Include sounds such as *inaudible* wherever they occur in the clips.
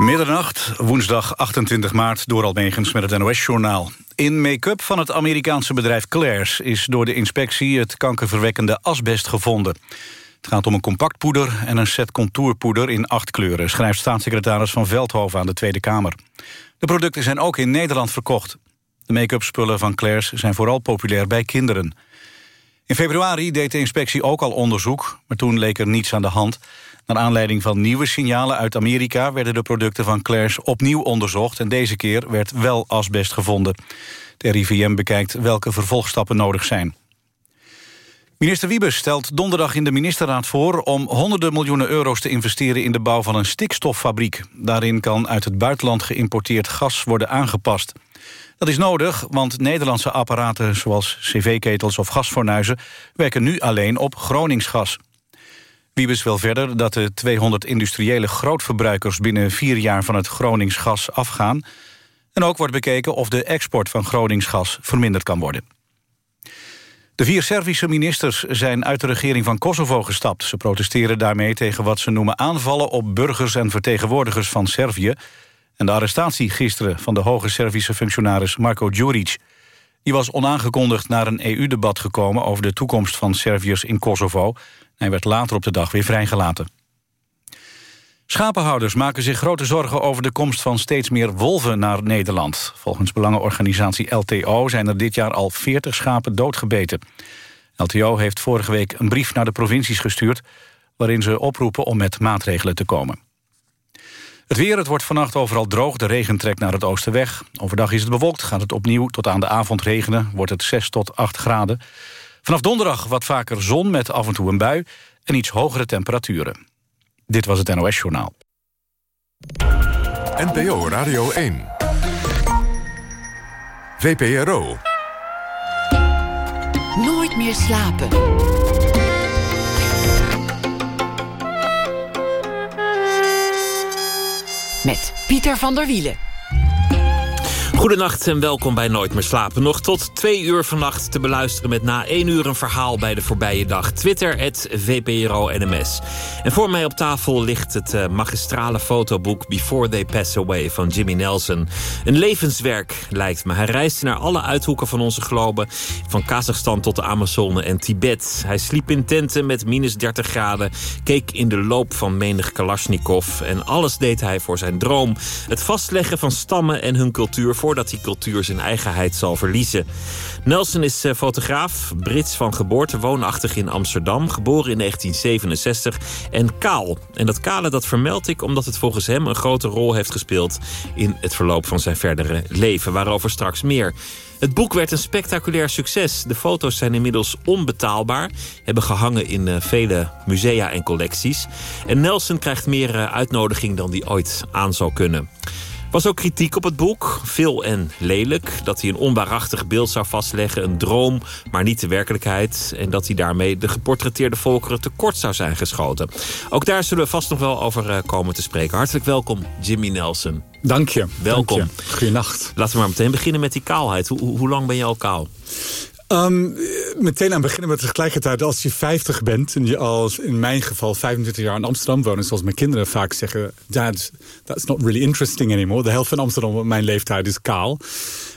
Middernacht, woensdag 28 maart, door Almegens met het NOS-journaal. In make-up van het Amerikaanse bedrijf Claire's... is door de inspectie het kankerverwekkende asbest gevonden. Het gaat om een compact poeder en een set contourpoeder in acht kleuren... schrijft staatssecretaris Van Veldhoven aan de Tweede Kamer. De producten zijn ook in Nederland verkocht. De make-up spullen van Claire's zijn vooral populair bij kinderen. In februari deed de inspectie ook al onderzoek, maar toen leek er niets aan de hand... Naar aanleiding van nieuwe signalen uit Amerika... werden de producten van Claire's opnieuw onderzocht... en deze keer werd wel asbest gevonden. De RIVM bekijkt welke vervolgstappen nodig zijn. Minister Wiebes stelt donderdag in de ministerraad voor... om honderden miljoenen euro's te investeren in de bouw van een stikstoffabriek. Daarin kan uit het buitenland geïmporteerd gas worden aangepast. Dat is nodig, want Nederlandse apparaten zoals cv-ketels of gasfornuizen... werken nu alleen op Groningsgas. Wiebes wil verder dat de 200 industriële grootverbruikers... binnen vier jaar van het Groningsgas afgaan. En ook wordt bekeken of de export van Groningsgas verminderd kan worden. De vier Servische ministers zijn uit de regering van Kosovo gestapt. Ze protesteren daarmee tegen wat ze noemen aanvallen op burgers en vertegenwoordigers van Servië... en de arrestatie gisteren van de hoge Servische functionaris Marko Djuric. Die was onaangekondigd naar een EU-debat gekomen over de toekomst van Serviërs in Kosovo. Hij werd later op de dag weer vrijgelaten. Schapenhouders maken zich grote zorgen over de komst van steeds meer wolven naar Nederland. Volgens belangenorganisatie LTO zijn er dit jaar al 40 schapen doodgebeten. LTO heeft vorige week een brief naar de provincies gestuurd... waarin ze oproepen om met maatregelen te komen. Het weer, het wordt vannacht overal droog. De regen trekt naar het oosten weg. Overdag is het bewolkt, gaat het opnieuw tot aan de avond regenen. Wordt het 6 tot 8 graden. Vanaf donderdag wat vaker zon met af en toe een bui... en iets hogere temperaturen. Dit was het NOS Journaal. NPO Radio 1. VPRO. Nooit meer slapen. Met Pieter van der Wielen. Goedenacht en welkom bij Nooit meer slapen. Nog tot twee uur vannacht te beluisteren met na één uur een verhaal bij de voorbije dag. Twitter, het VPRO NMS. En voor mij op tafel ligt het uh, magistrale fotoboek Before They Pass Away van Jimmy Nelson. Een levenswerk lijkt me. Hij reisde naar alle uithoeken van onze globe. Van Kazachstan tot de Amazone en Tibet. Hij sliep in tenten met minus 30 graden. Keek in de loop van menig Kalashnikov. En alles deed hij voor zijn droom. Het vastleggen van stammen en hun cultuur voor voordat die cultuur zijn eigenheid zal verliezen. Nelson is eh, fotograaf, Brits van geboorte, woonachtig in Amsterdam, geboren in 1967 en kaal. En dat kale dat vermeld ik omdat het volgens hem een grote rol heeft gespeeld in het verloop van zijn verdere leven, waarover straks meer. Het boek werd een spectaculair succes. De foto's zijn inmiddels onbetaalbaar. Hebben gehangen in uh, vele musea en collecties. En Nelson krijgt meer uh, uitnodiging dan die ooit aan zou kunnen was ook kritiek op het boek. Veel en lelijk. Dat hij een onwaarachtig beeld zou vastleggen. Een droom, maar niet de werkelijkheid. En dat hij daarmee de geportretteerde volkeren tekort zou zijn geschoten. Ook daar zullen we vast nog wel over eh, komen te spreken. Hartelijk welkom, Jimmy Nelson. Dank je. Welkom. Dank je. Goedenacht. Laten we maar meteen beginnen met die kaalheid. Hoe, hoe lang ben je al kaal? Um, meteen aan beginnen met tegelijkertijd, als je 50 bent... en je als in mijn geval 25 jaar in Amsterdam woont... zoals mijn kinderen vaak zeggen... Dad, that's not really interesting anymore. De helft van Amsterdam op mijn leeftijd is kaal.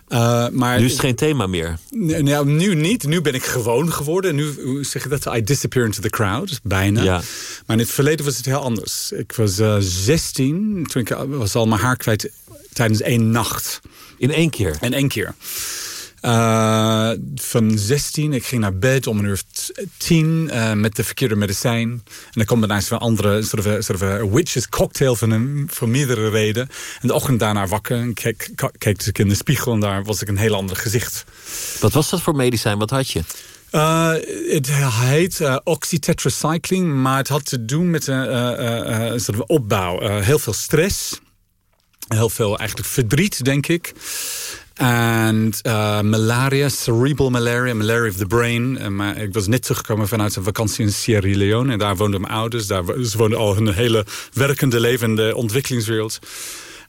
Uh, maar, nu is het geen thema meer. Nou, nu niet. Nu ben ik gewoon geworden. Nu zeg je dat? I disappear into the crowd. Bijna. Ja. Maar in het verleden was het heel anders. Ik was uh, 16. Toen ik was al mijn haar kwijt tijdens één nacht. In één keer? In één keer. Uh, van 16, ik ging naar bed om een uur 10 uh, eh, met de verkeerde medicijn. En dan kwam daarnaast een andere soort of, soort of witches cocktail van, een, van meerdere redenen. En de ochtend daarna wakker en keek, keek dus ik in de spiegel en daar was ik een heel ander gezicht. Wat was dat voor medicijn? Wat had je? Uh, het heet uh, oxytetracycline, maar het had te doen met een uh, soort of opbouw. heel veel stress, heel veel eigenlijk verdriet, denk ik. En uh, malaria, cerebral malaria, malaria of the brain. Uh, maar ik was net teruggekomen vanuit een vakantie in Sierra Leone. En daar woonden mijn ouders. Daar, ze woonden al hun hele werkende leven in de ontwikkelingswereld.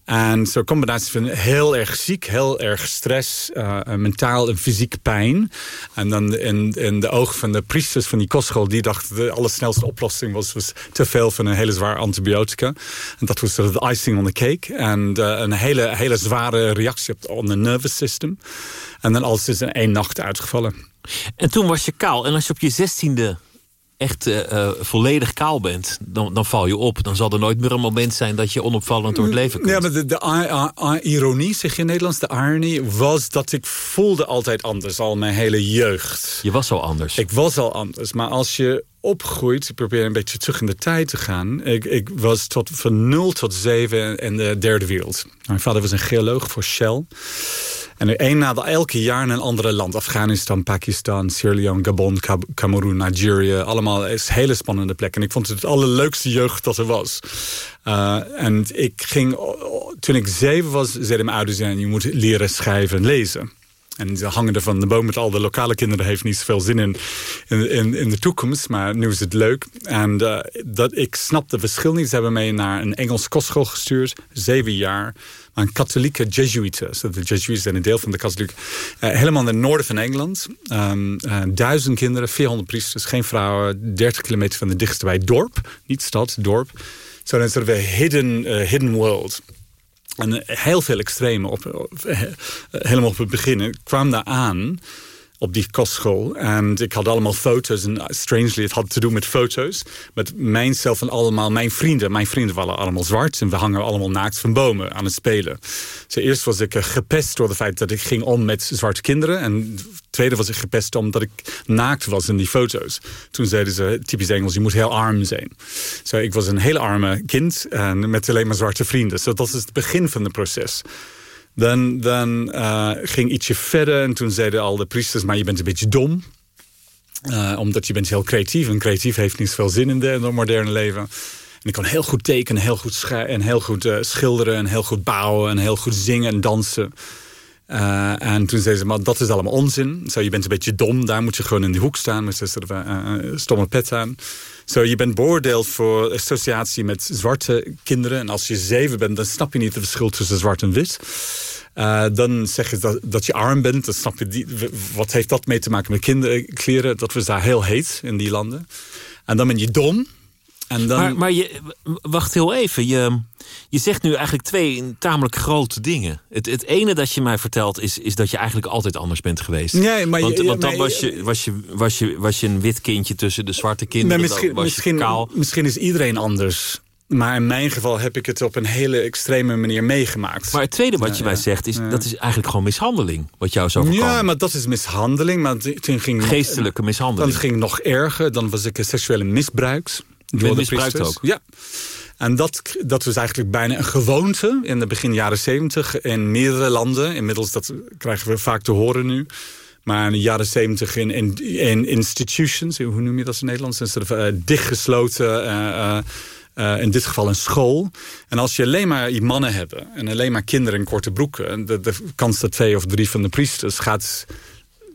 En zo'n combinatie van heel erg ziek, heel erg stress, uh, mentaal en fysiek pijn. En dan in, in de ogen van de priesters van die kostschool... die dachten de allersnelste oplossing was, was te veel van een hele zware antibiotica. En dat was de icing on the cake. En uh, een hele, hele zware reactie op het nervous system. En dan alles is in één nacht uitgevallen. En toen was je kaal. En als je op je zestiende echt uh, volledig kaal bent, dan, dan val je op. Dan zal er nooit meer een moment zijn dat je onopvallend door het leven komt. Ja, maar de, de ironie, zeg je in Nederlands, de irony... was dat ik voelde altijd anders, al mijn hele jeugd. Je was al anders. Ik was al anders, maar als je opgroeit... ik probeer een beetje terug in de tijd te gaan... ik, ik was tot, van 0 tot 7 in de derde wereld. Mijn vader was een geoloog voor Shell... En één na elke jaar in een andere land. Afghanistan, Pakistan, Sierra Leone, Gabon, Cameroen, Nigeria. Allemaal is hele spannende plekken. En ik vond het het allerleukste jeugd dat er was. Uh, en ik ging, toen ik zeven was, zeiden mijn ouders... je moet leren schrijven en lezen. En ze hangen er van de boom met al de lokale kinderen... heeft niet zoveel zin in, in, in de toekomst, maar nu is het leuk. En uh, dat, ik snap het verschil niet. Ze hebben mij naar een Engels kostschool gestuurd, zeven jaar een katholieke Jesuiten. De Jesuiten zijn een deel van de katholiek. Uh, helemaal in het noorden van Engeland. Um, duizend kinderen, 400 priesters, geen vrouwen. 30 kilometer van de dichtste bij dorp. Niet stad, dorp. Zo'n so soort of hidden, hidden world. En heel veel extreme, op, op, helemaal op het begin. Kwam daar aan op die kostschool. En ik had allemaal foto's. En strangely, het had te doen met foto's. Met mijzelf en allemaal mijn vrienden. Mijn vrienden waren allemaal zwart. En we hangen allemaal naakt van bomen aan het spelen. Dus eerst was ik gepest door het feit dat ik ging om met zwarte kinderen. En tweede was ik gepest omdat ik naakt was in die foto's. Toen zeiden ze, typisch Engels, je moet heel arm zijn. Zo, ik was een heel arme kind en met alleen maar zwarte vrienden. So, dat is het begin van het proces. Dan, dan uh, ging ietsje verder en toen zeiden al de priesters... maar je bent een beetje dom. Uh, omdat je bent heel creatief. En creatief heeft niet zoveel zin in, het moderne leven. En ik kon heel goed tekenen, heel goed, en heel goed schilderen... en heel goed bouwen en heel goed zingen en dansen. Uh, en toen zeiden ze, maar dat is allemaal onzin. Zo, je bent een beetje dom, daar moet je gewoon in die hoek staan... met een stomme pet aan. Zo, je bent beoordeeld voor associatie met zwarte kinderen. En als je zeven bent, dan snap je niet het verschil tussen zwart en wit. Dan zeg je dat, je arm bent. Dan snap je wat heeft dat mee te maken met kinderkleren? Dat was daar heel heet in die landen. En dan ben je dom. En dan... Maar, maar je, wacht heel even. Je, je zegt nu eigenlijk twee tamelijk grote dingen. Het, het ene dat je mij vertelt is, is dat je eigenlijk altijd anders bent geweest. Nee, maar want, je, want dan maar, was, je, was, je, was, je, was je een wit kindje tussen de zwarte kinderen. Nee, misschien, was misschien, kaal. misschien is iedereen anders. Maar in mijn geval heb ik het op een hele extreme manier meegemaakt. Maar het tweede wat je mij zegt, is, dat is eigenlijk gewoon mishandeling. Wat jou zo overkwam. Ja, maar dat is mishandeling. Maar toen ging, Geestelijke mishandeling. Dan ging het nog erger. Dan was ik een seksuele misbruik. Door misbruikt ook? Ja. En dat, dat was eigenlijk bijna een gewoonte in de begin jaren zeventig in meerdere landen. Inmiddels dat krijgen we vaak te horen nu. Maar in de jaren zeventig in, in, in, institutions, hoe noem je dat in Nederlands? Een soort uh, dichtgesloten... Uh, uh, uh, in dit geval een school. En als je alleen maar die mannen hebt en alleen maar kinderen in korte broeken... De, de kans dat twee of drie van de priesters gaat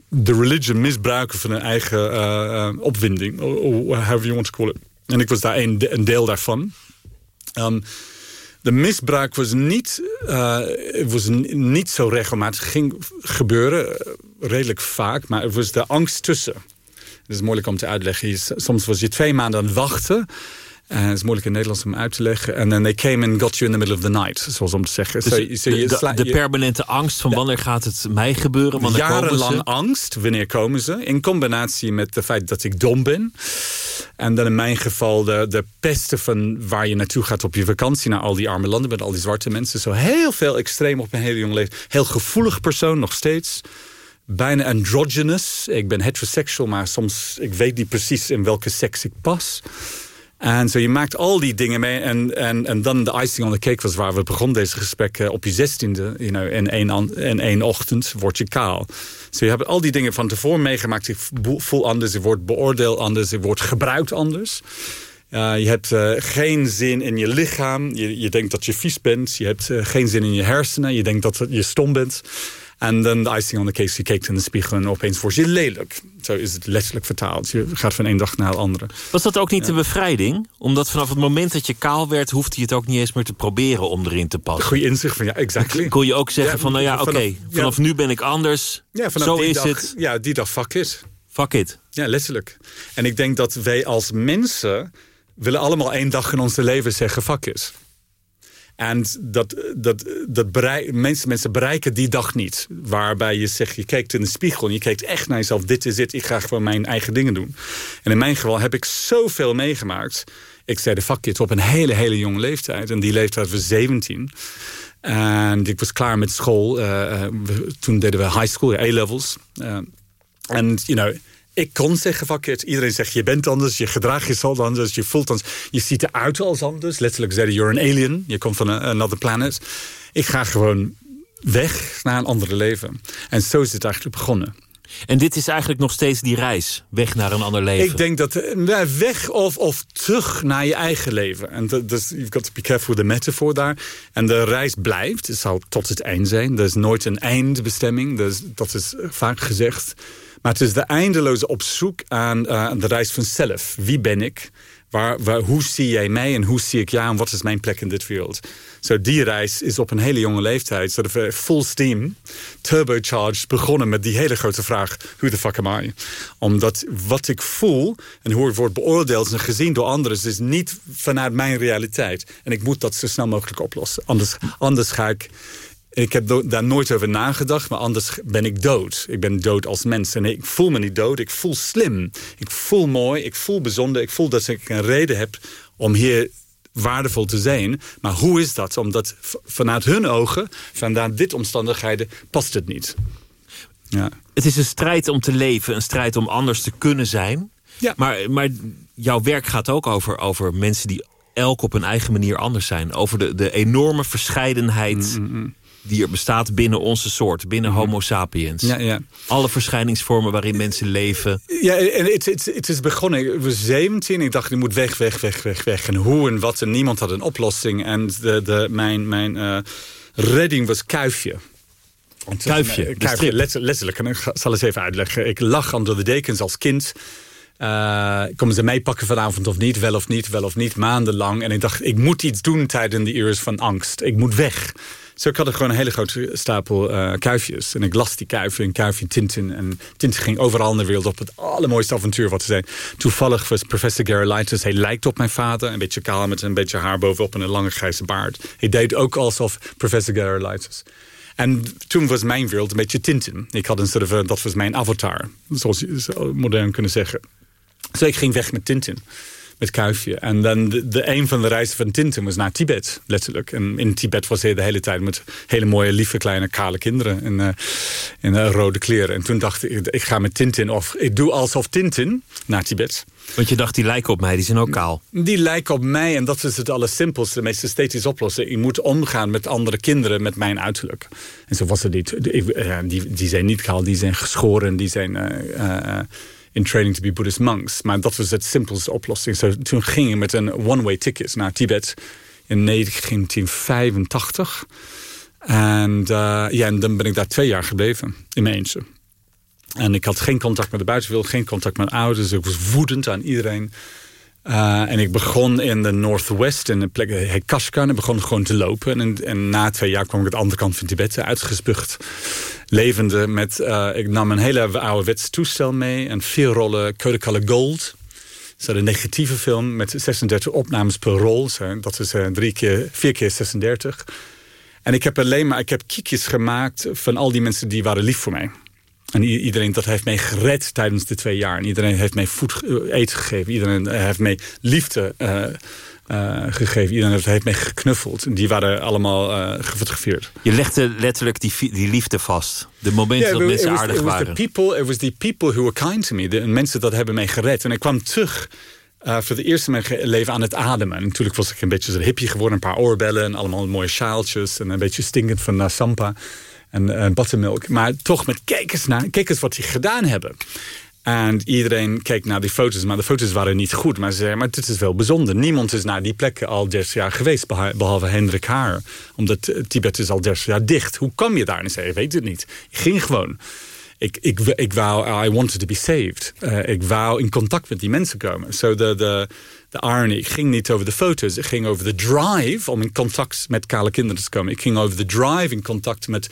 de religion misbruiken van hun eigen opwinding. Or, however you want to call it. En ik was daar een, een deel daarvan. Um, de misbruik was niet, uh, was niet zo regelmatig. Het ging gebeuren, redelijk vaak. Maar het was de angst tussen. Het is moeilijk om te uitleggen. Soms was je twee maanden aan het wachten... Uh, het is moeilijk in Nederlands om uit te leggen. En then they came and got you in the middle of the night, zoals om te zeggen. Dus so, so de, de, de, permanente angst van wanneer gaat het mij gebeuren? Wanneer jarenlang angst, wanneer komen ze? In combinatie met het feit dat ik dom ben. En dan in mijn geval de, de pesten van waar je naartoe gaat op je vakantie... naar al die arme landen met al die zwarte mensen. Zo heel veel extreem op een hele jonge leeftijd. Heel gevoelig persoon, nog steeds bijna androgynous. Ik ben heteroseksueel, maar soms ik weet niet precies in welke seks ik pas. En zo je maakt al die dingen mee. En, en, en dan de icing on the cake was waar we begonnen deze gesprek op je zestiende. You know, in, één, in één ochtend word je kaal. Zo je hebt al die dingen van tevoren meegemaakt. Ik voel anders, je wordt beoordeeld anders, je wordt gebruikt anders. Je hebt uh, geen zin in je lichaam. Je, je denkt dat je vies bent. Je hebt uh, geen zin in je hersenen. Je denkt dat je stom bent. En dan de icing on the case, je kijkt in de spiegel en opeens word je lelijk. Zo is het letterlijk vertaald. Je gaat van één dag naar de andere. Was dat ook niet de bevrijding? Omdat vanaf het moment dat je kaal werd... hoefde je het ook niet eens meer te proberen om erin te passen. Goeie inzicht van ja, exactly. Kon je ook zeggen Ja, van, nou ja, oké, vanaf- vanaf, ja. nu ben ik anders. Ja, vanaf Zo die is dag, het. Ja, die dag fuck it. Fuck it. Ja, letterlijk. En ik denk dat wij als mensen willen allemaal één dag in ons leven zeggen fuck it. En dat, dat, dat bereik, mensen, mensen bereiken die dag niet. Waarbij je zegt, je kijkt in de spiegel en je kijkt echt naar jezelf. Dit is het, ik ga gewoon mijn eigen dingen doen. En in mijn geval heb ik zoveel meegemaakt. Ik zei de it op een hele, hele jonge leeftijd. En die leeftijd was 17. En ik was klaar met school. Eh, eh, toen deden we high school, A-levels. Eh, En, you know, ik kon zeggen, it. Iedereen zegt, je bent anders, je gedraagt jezelf anders, je voelt anders. Je ziet eruit als anders. Letterlijk zeiden, you're an alien. Je komt van een another planet. Ik ga gewoon weg naar een andere leven. En zo is het eigenlijk begonnen. En dit is eigenlijk nog steeds die reis. Weg naar een ander leven. Ik denk dat eh, weg of, of terug naar je eigen leven. En dus you've got to be careful with the metafoor daar. En de reis blijft. Het zal tot het eind zijn. Er is nooit een eindbestemming. Dus dat is vaak gezegd. Maar het is de eindeloze op zoek aan eh, de reis vanzelf. Wie ben ik? Waar, waar, hoe zie jij mij en hoe zie ik jou en wat is mijn plek in dit wereld? Zo die reis is op een hele jonge leeftijd, soort of eh, full steam, turbocharged, begonnen met die hele grote vraag: who the fuck am I? Omdat wat ik voel en hoe ik word beoordeeld en gezien door anderen, is niet vanuit mijn realiteit. En ik moet dat zo snel mogelijk oplossen. Anders, anders ga ik. Ik heb daar nooit over nagedacht, maar anders ben ik dood. Ik ben dood als mens. En ik voel me niet dood, ik voel slim. Ik voel mooi, ik voel bijzonder. Ik voel dat ik een reden heb om hier waardevol te zijn. Maar hoe is dat? Omdat vanuit hun ogen, vanuit dit omstandigheden, past het niet. Ja. Het is een strijd om te leven, een strijd om anders te kunnen zijn. Ja. Maar, maar jouw werk gaat ook over, over mensen die elk op hun eigen manier anders zijn. Over de, de enorme verscheidenheid Mm, die er bestaat binnen onze soort, binnen Homo sapiens. Ja, ja. Alle verschijningsvormen waarin mensen leven. Ja, en het, het, het is begonnen. Ik was 17. Ik dacht, ik moet weg, weg, weg, weg, weg. En hoe en wat. En niemand had een oplossing. En de, de, mijn, mijn eh, redding was kuifje. Eh, Kuifje, eh, kuifje letterlijk. En ik zal eens even uitleggen. Ik lag onder de dekens als kind. Eh komen ze meepakken vanavond of niet? Wel of niet? Wel of niet? Maandenlang. En ik dacht, ik moet iets doen tijdens die uren van angst. Ik moet weg. Zo ik had er gewoon een hele grote stapel eh, kuifjes. En ik las die kuifje en kuifje Tintin. En Tintin ging overal in de wereld op het allermooiste avontuur wat te zijn. Toevallig was professor Gerolitis. Hij lijkt op mijn vader. Een beetje kaal met een beetje haar bovenop en een lange grijze baard. Hij deed ook alsof professor Gerolitis. En toen was mijn wereld een beetje Tintin. Ik had een soort van, dat was mijn avatar. Zoals je modern kunnen zeggen. Dus ik ging weg met Tintin. Met Kuifje. En dan de, de, een van de reizen van Tintin was naar Tibet, letterlijk. En in Tibet was hij de hele tijd met hele mooie, lieve, kleine, kale kinderen. In, uh, in uh, rode kleren. En toen dacht ik, ik ga met Tintin, of ik doe alsof Tintin naar Tibet. Want je dacht, die lijken op mij, die zijn ook kaal. Die lijken op mij en dat is het allersimpelste, de meest esthetische oplossing. Je moet omgaan met andere kinderen met mijn uiterlijk. En zo was het niet. Die, die, die zijn niet kaal, die zijn geschoren, die zijn... Uh, in training to be Buddhist monks. Maar dat was het simpelste oplossing. So, toen ging ik met een one-way ticket naar Tibet in 1985. En, uh, ja, en dan ben ik daar twee jaar gebleven, in mijn eentje. En ik had geen contact met de buitenwereld, geen contact met ouders. Ik was woedend aan iedereen. Uh, en ik begon in de Northwest, in de plek heet Kashgar. En begon gewoon te lopen. En, en, na twee jaar kwam ik aan de andere kant van Tibet uitgespucht. Levende met, ik nam een hele ouderwets toestel mee. En vier rollen Kodacolor Gold. Dat is een negatieve film met 36 opnames per rol. Dat is drie keer, vier keer 36. En ik heb alleen maar, ik heb kiekjes gemaakt van al die mensen die waren lief voor mij. En iedereen dat heeft mij gered tijdens de twee jaar. En iedereen heeft mij voed, eten gegeven. Iedereen heeft mij liefde uh, uh, gegeven. Iedereen heeft mij geknuffeld. En die waren allemaal uh, gefotografeerd. Je legde letterlijk die, die liefde vast. De momenten yeah, dat mensen aardig it was waren. The people, it was the people who were kind to me. De mensen dat hebben mij gered. En ik kwam terug... Uh, voor het eerst in mijn leven aan het ademen. En natuurlijk was ik een beetje zo'n hippie geworden. Een paar oorbellen en allemaal mooie sjaaltjes. En een beetje stinkend van Sampa en uh. Maar toch met kijk eens naar, kijk wat die gedaan hebben. En iedereen keek naar die foto's, maar de foto's waren niet goed. Maar ze zeiden, maar dit is wel bijzonder. Niemand is naar die plek al 30 jaar geweest, behalve Hendrik Haar. Omdat eh, Tibet is al 30 jaar dicht. Hoe kwam je daar? En zei, ik weet het niet. Ik ging gewoon. Ik, ik, ik wou, I wanted to be saved. Uh, ik wou in contact met die mensen komen. Zo so de, de, de irony. Ging niet over de foto's. Ik ging over de drive om in contact met kale kinderen te komen. Ik ging over de drive in contact met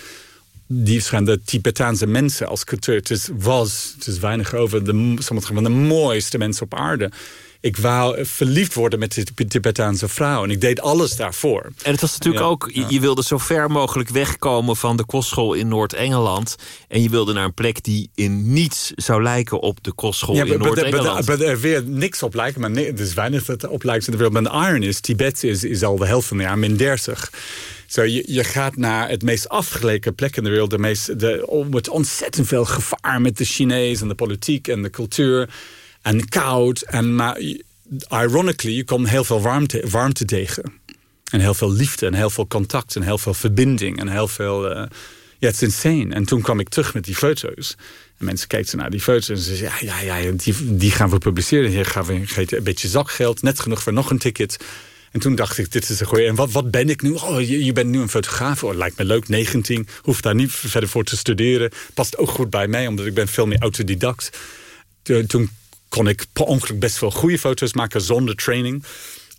die zijn de Tibetaanse mensen als cultuur. Het is, was, het is weinig over, de, sommige van de mooiste mensen op aarde. Ik wou verliefd worden met de Tibetaanse vrouw. En ik deed alles daarvoor. En het was natuurlijk ook, je wilde zo ver mogelijk wegkomen van de kostschool in Noord-Engeland. En je wilde naar een plek die in niets zou lijken op de kostschool in Noord-Engeland. Ja, er weer niks op lijken, maar nee, er is weinig dat op lijkt in de wereld. Maar de iron is, Tibet is, is al de helft van de jaar, min 30. Zo, je, gaat naar het meest afgeleken plek in de wereld. De meest, de, met ontzettend veel gevaar met de Chinees en de politiek en de cultuur. En koud. En, maar ironically, je komt heel veel warmte, warmte tegen. En heel veel liefde en heel veel contact en heel veel verbinding. En heel veel... Uh, ja, het is insane. En toen kwam ik terug met die foto's. En mensen kijken naar die foto's en ze zeggen... ja, ja, ja die, die gaan we publiceren. Hier gaan we een beetje zakgeld. Net genoeg voor nog een ticket. En toen dacht ik, dit is een goeie. En wat, wat ben ik nu? Oh, je, je bent nu een fotograaf. Oh, lijkt me leuk, 19. Hoef daar niet verder voor te studeren. Past ook goed bij mij, omdat ik ben veel meer autodidact. Toen kon ik per ongeluk best wel goede foto's maken zonder training.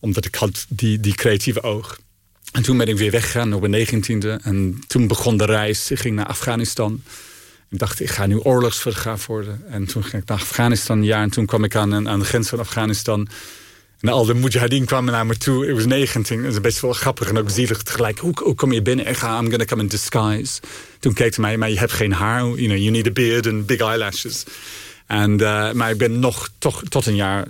Omdat ik had die, die creatieve oog. En toen ben ik weer weggegaan op mijn 19e. En toen begon de reis. Ik ging naar Afghanistan. Ik dacht, ik ga nu oorlogsfotograaf worden. En toen ging ik naar Afghanistan, ja. En toen kwam ik aan, aan de grens van Afghanistan. En al de mujahideen kwamen naar me toe. Ik was 19. Dat is best wel grappig en ook zielig tegelijk. Hoe, hoe kom je binnen? Ik ga, I'm gonna come in disguise. Toen keek ze mij, maar je hebt geen haar. You, know, you need a beard and big eyelashes. En, uh, maar ik ben nog toch tot een jaar...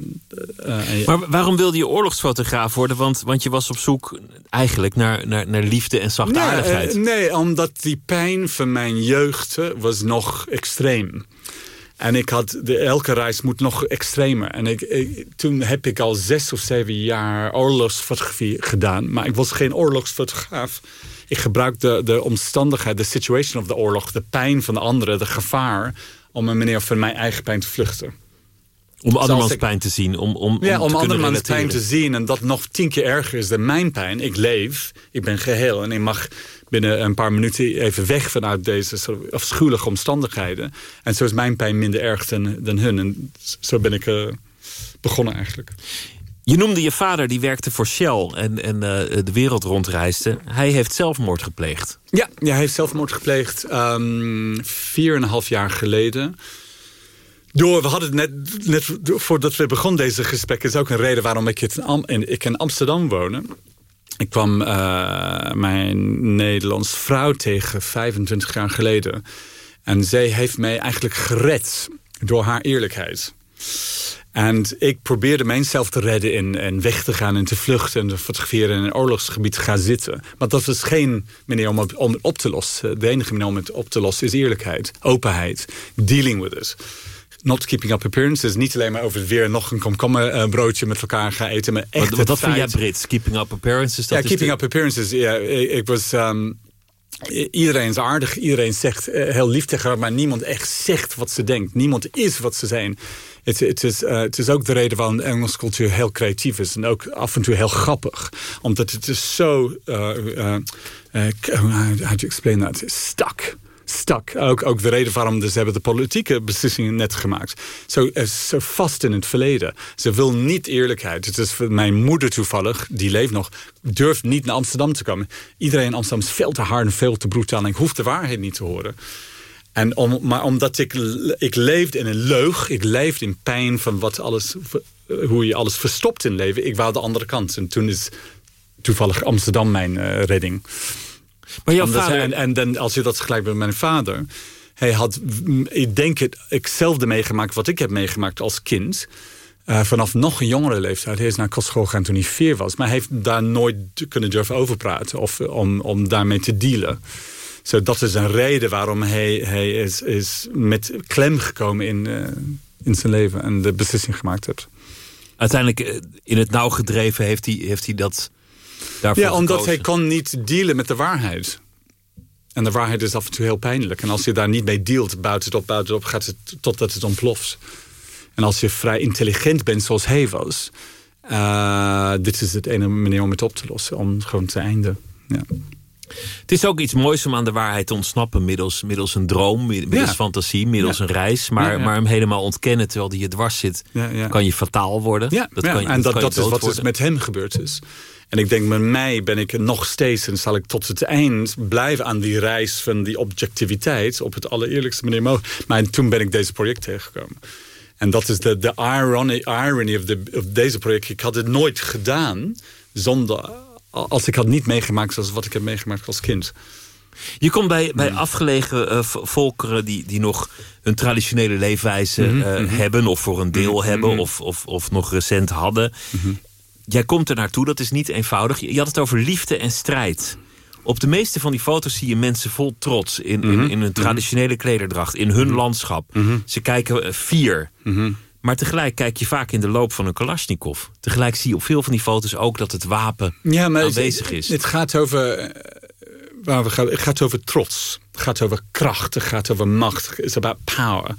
Uh, maar waarom wilde je oorlogsfotograaf worden? Want, want je was op zoek eigenlijk naar, naar, naar liefde en zachtaardigheid. Nee, uh, nee, omdat die pijn van mijn jeugd was nog extreem. En ik had, de, elke reis moet nog extremer. En ik, toen heb ik al zes of zeven jaar oorlogsfotografie gedaan. Maar ik was geen oorlogsfotograaf. Ik gebruikte de, de omstandigheid, de situation of de oorlog... de pijn van de anderen, de gevaar... om een manier van mijn eigen pijn te vluchten. Om andermans pijn te zien. Om, om, ja, om, om andermans pijn te zien. En dat nog tien keer erger is dan mijn pijn. Ik leef, ik ben geheel. En ik mag binnen een paar minuten even weg vanuit deze soort afschuwelijke omstandigheden. En zo is mijn pijn minder erg dan, dan hun. En zo ben ik uh, begonnen eigenlijk. Je noemde je vader, die werkte voor Shell en, en uh, de wereld rondreisde. Hij heeft zelfmoord gepleegd. Ja, ja hij heeft zelfmoord gepleegd um, vier en een half jaar geleden. Door, we hadden het net, net voordat we begonnen deze gesprek... is ook een reden waarom ik, in, ik in Amsterdam wonen. Ik kwam uh, mijn Nederlands vrouw tegen 25 jaar geleden. En zij heeft mij eigenlijk gered door haar eerlijkheid. En ik probeerde mijzelf te redden en weg te gaan en te vluchten... en te fotograferen in een oorlogsgebied te gaan zitten. Maar dat was geen manier om om het op te lossen. De enige manier om het op te lossen is eerlijkheid, openheid, dealing with it not keeping up appearances. Niet alleen maar over het weer nog een komkommer broodje met elkaar gaan eten. Maar echt wat wat vind jij Brits? Keeping up appearances? Dat ja, keeping up appearances. Ja, ik, was... Um, iedereen is aardig, iedereen zegt uh, heel lief tegen haar... maar niemand echt zegt wat ze denkt. Niemand is wat ze zijn. Het, het, is, uh, het is ook de reden waarom de Engelse cultuur heel creatief is. En ook af en toe heel grappig. Omdat het is zo... Uh, how do you explain that? Stuck stak. Ook, ook de reden waarom ze hebben de politieke beslissingen net gemaakt. Zo, uh, zo vast in het verleden. Ze wil niet eerlijkheid. Het is mijn moeder toevallig, die leeft nog, durft niet naar Amsterdam te komen. Iedereen in Amsterdam is veel te hard en veel te brutaal. En ik hoef de waarheid niet te horen. En om, maar omdat ik, ik leefde in een leug, ik leefde in pijn van wat alles, hoe je alles verstopt in leven. Ik wou de andere kant. En toen is toevallig Amsterdam mijn uh, redding. Maar jouw vader... en, en dan, als je dat gelijk met mijn vader... Hij had, ik denk het, hetzelfde meegemaakt wat ik heb meegemaakt als kind. Uh, vanaf nog een jongere leeftijd. Hij is naar kostschool gegaan toen hij vier was. Maar hij heeft daar nooit kunnen durven over praten. Of om, om daarmee te dealen. So, dat is een reden waarom hij, hij is, is met klem gekomen in, uh, in zijn leven. En de beslissing gemaakt heeft. Uiteindelijk eh, in het nauw gedreven heeft hij, heeft hij dat ja, omdat hij kon niet dealen met de waarheid. En de waarheid is af en toe heel pijnlijk. En als je daar niet mee dealt, buiten het op, buiten het op, gaat het totdat het ontploft. En als je vrij intelligent bent, zoals hij was... Uh, dit is het ene manier om het op te lossen, om gewoon te einde. Ja. Het is ook iets moois om aan de waarheid te ontsnappen... middels, middels een droom, middels fantasie, middels een reis. Maar, maar hem helemaal ontkennen terwijl die je dwars zit... kan je fataal worden. Ja, dat kan je, en dat, dat, is wat dus met hem gebeurd is. En ik denk, met mij ben ik nog steeds... en zal ik tot het eind blijven aan die reis van die objectiviteit... op het allereerlijkste manier mogelijk. Maar toen ben ik deze project tegengekomen. En dat is de, de irony, irony of, de, of deze project. Ik had het nooit gedaan zonder als ik had niet meegemaakt zoals wat ik heb meegemaakt als kind. Je komt bij, bij afgelegen uh, volkeren die, die nog hun traditionele leefwijze uh, hebben... of voor een deel mhm, hebben of, of, of nog recent hadden. Jij komt er naartoe, dat is niet eenvoudig. Je had het over liefde en strijd. Op de meeste van die foto's zie je mensen vol trots... in, in, in hun traditionele klederdracht, in hun landschap. Ze kijken vier. Maar tegelijk kijk je vaak in de loop van een Kalashnikov. Tegelijk zie je op veel van die foto's ook dat het wapen ja, maar aanwezig is. Het gaat over, eh, waar we gaan, het gaat over trots. Het gaat over kracht. Het gaat over macht. It's about power.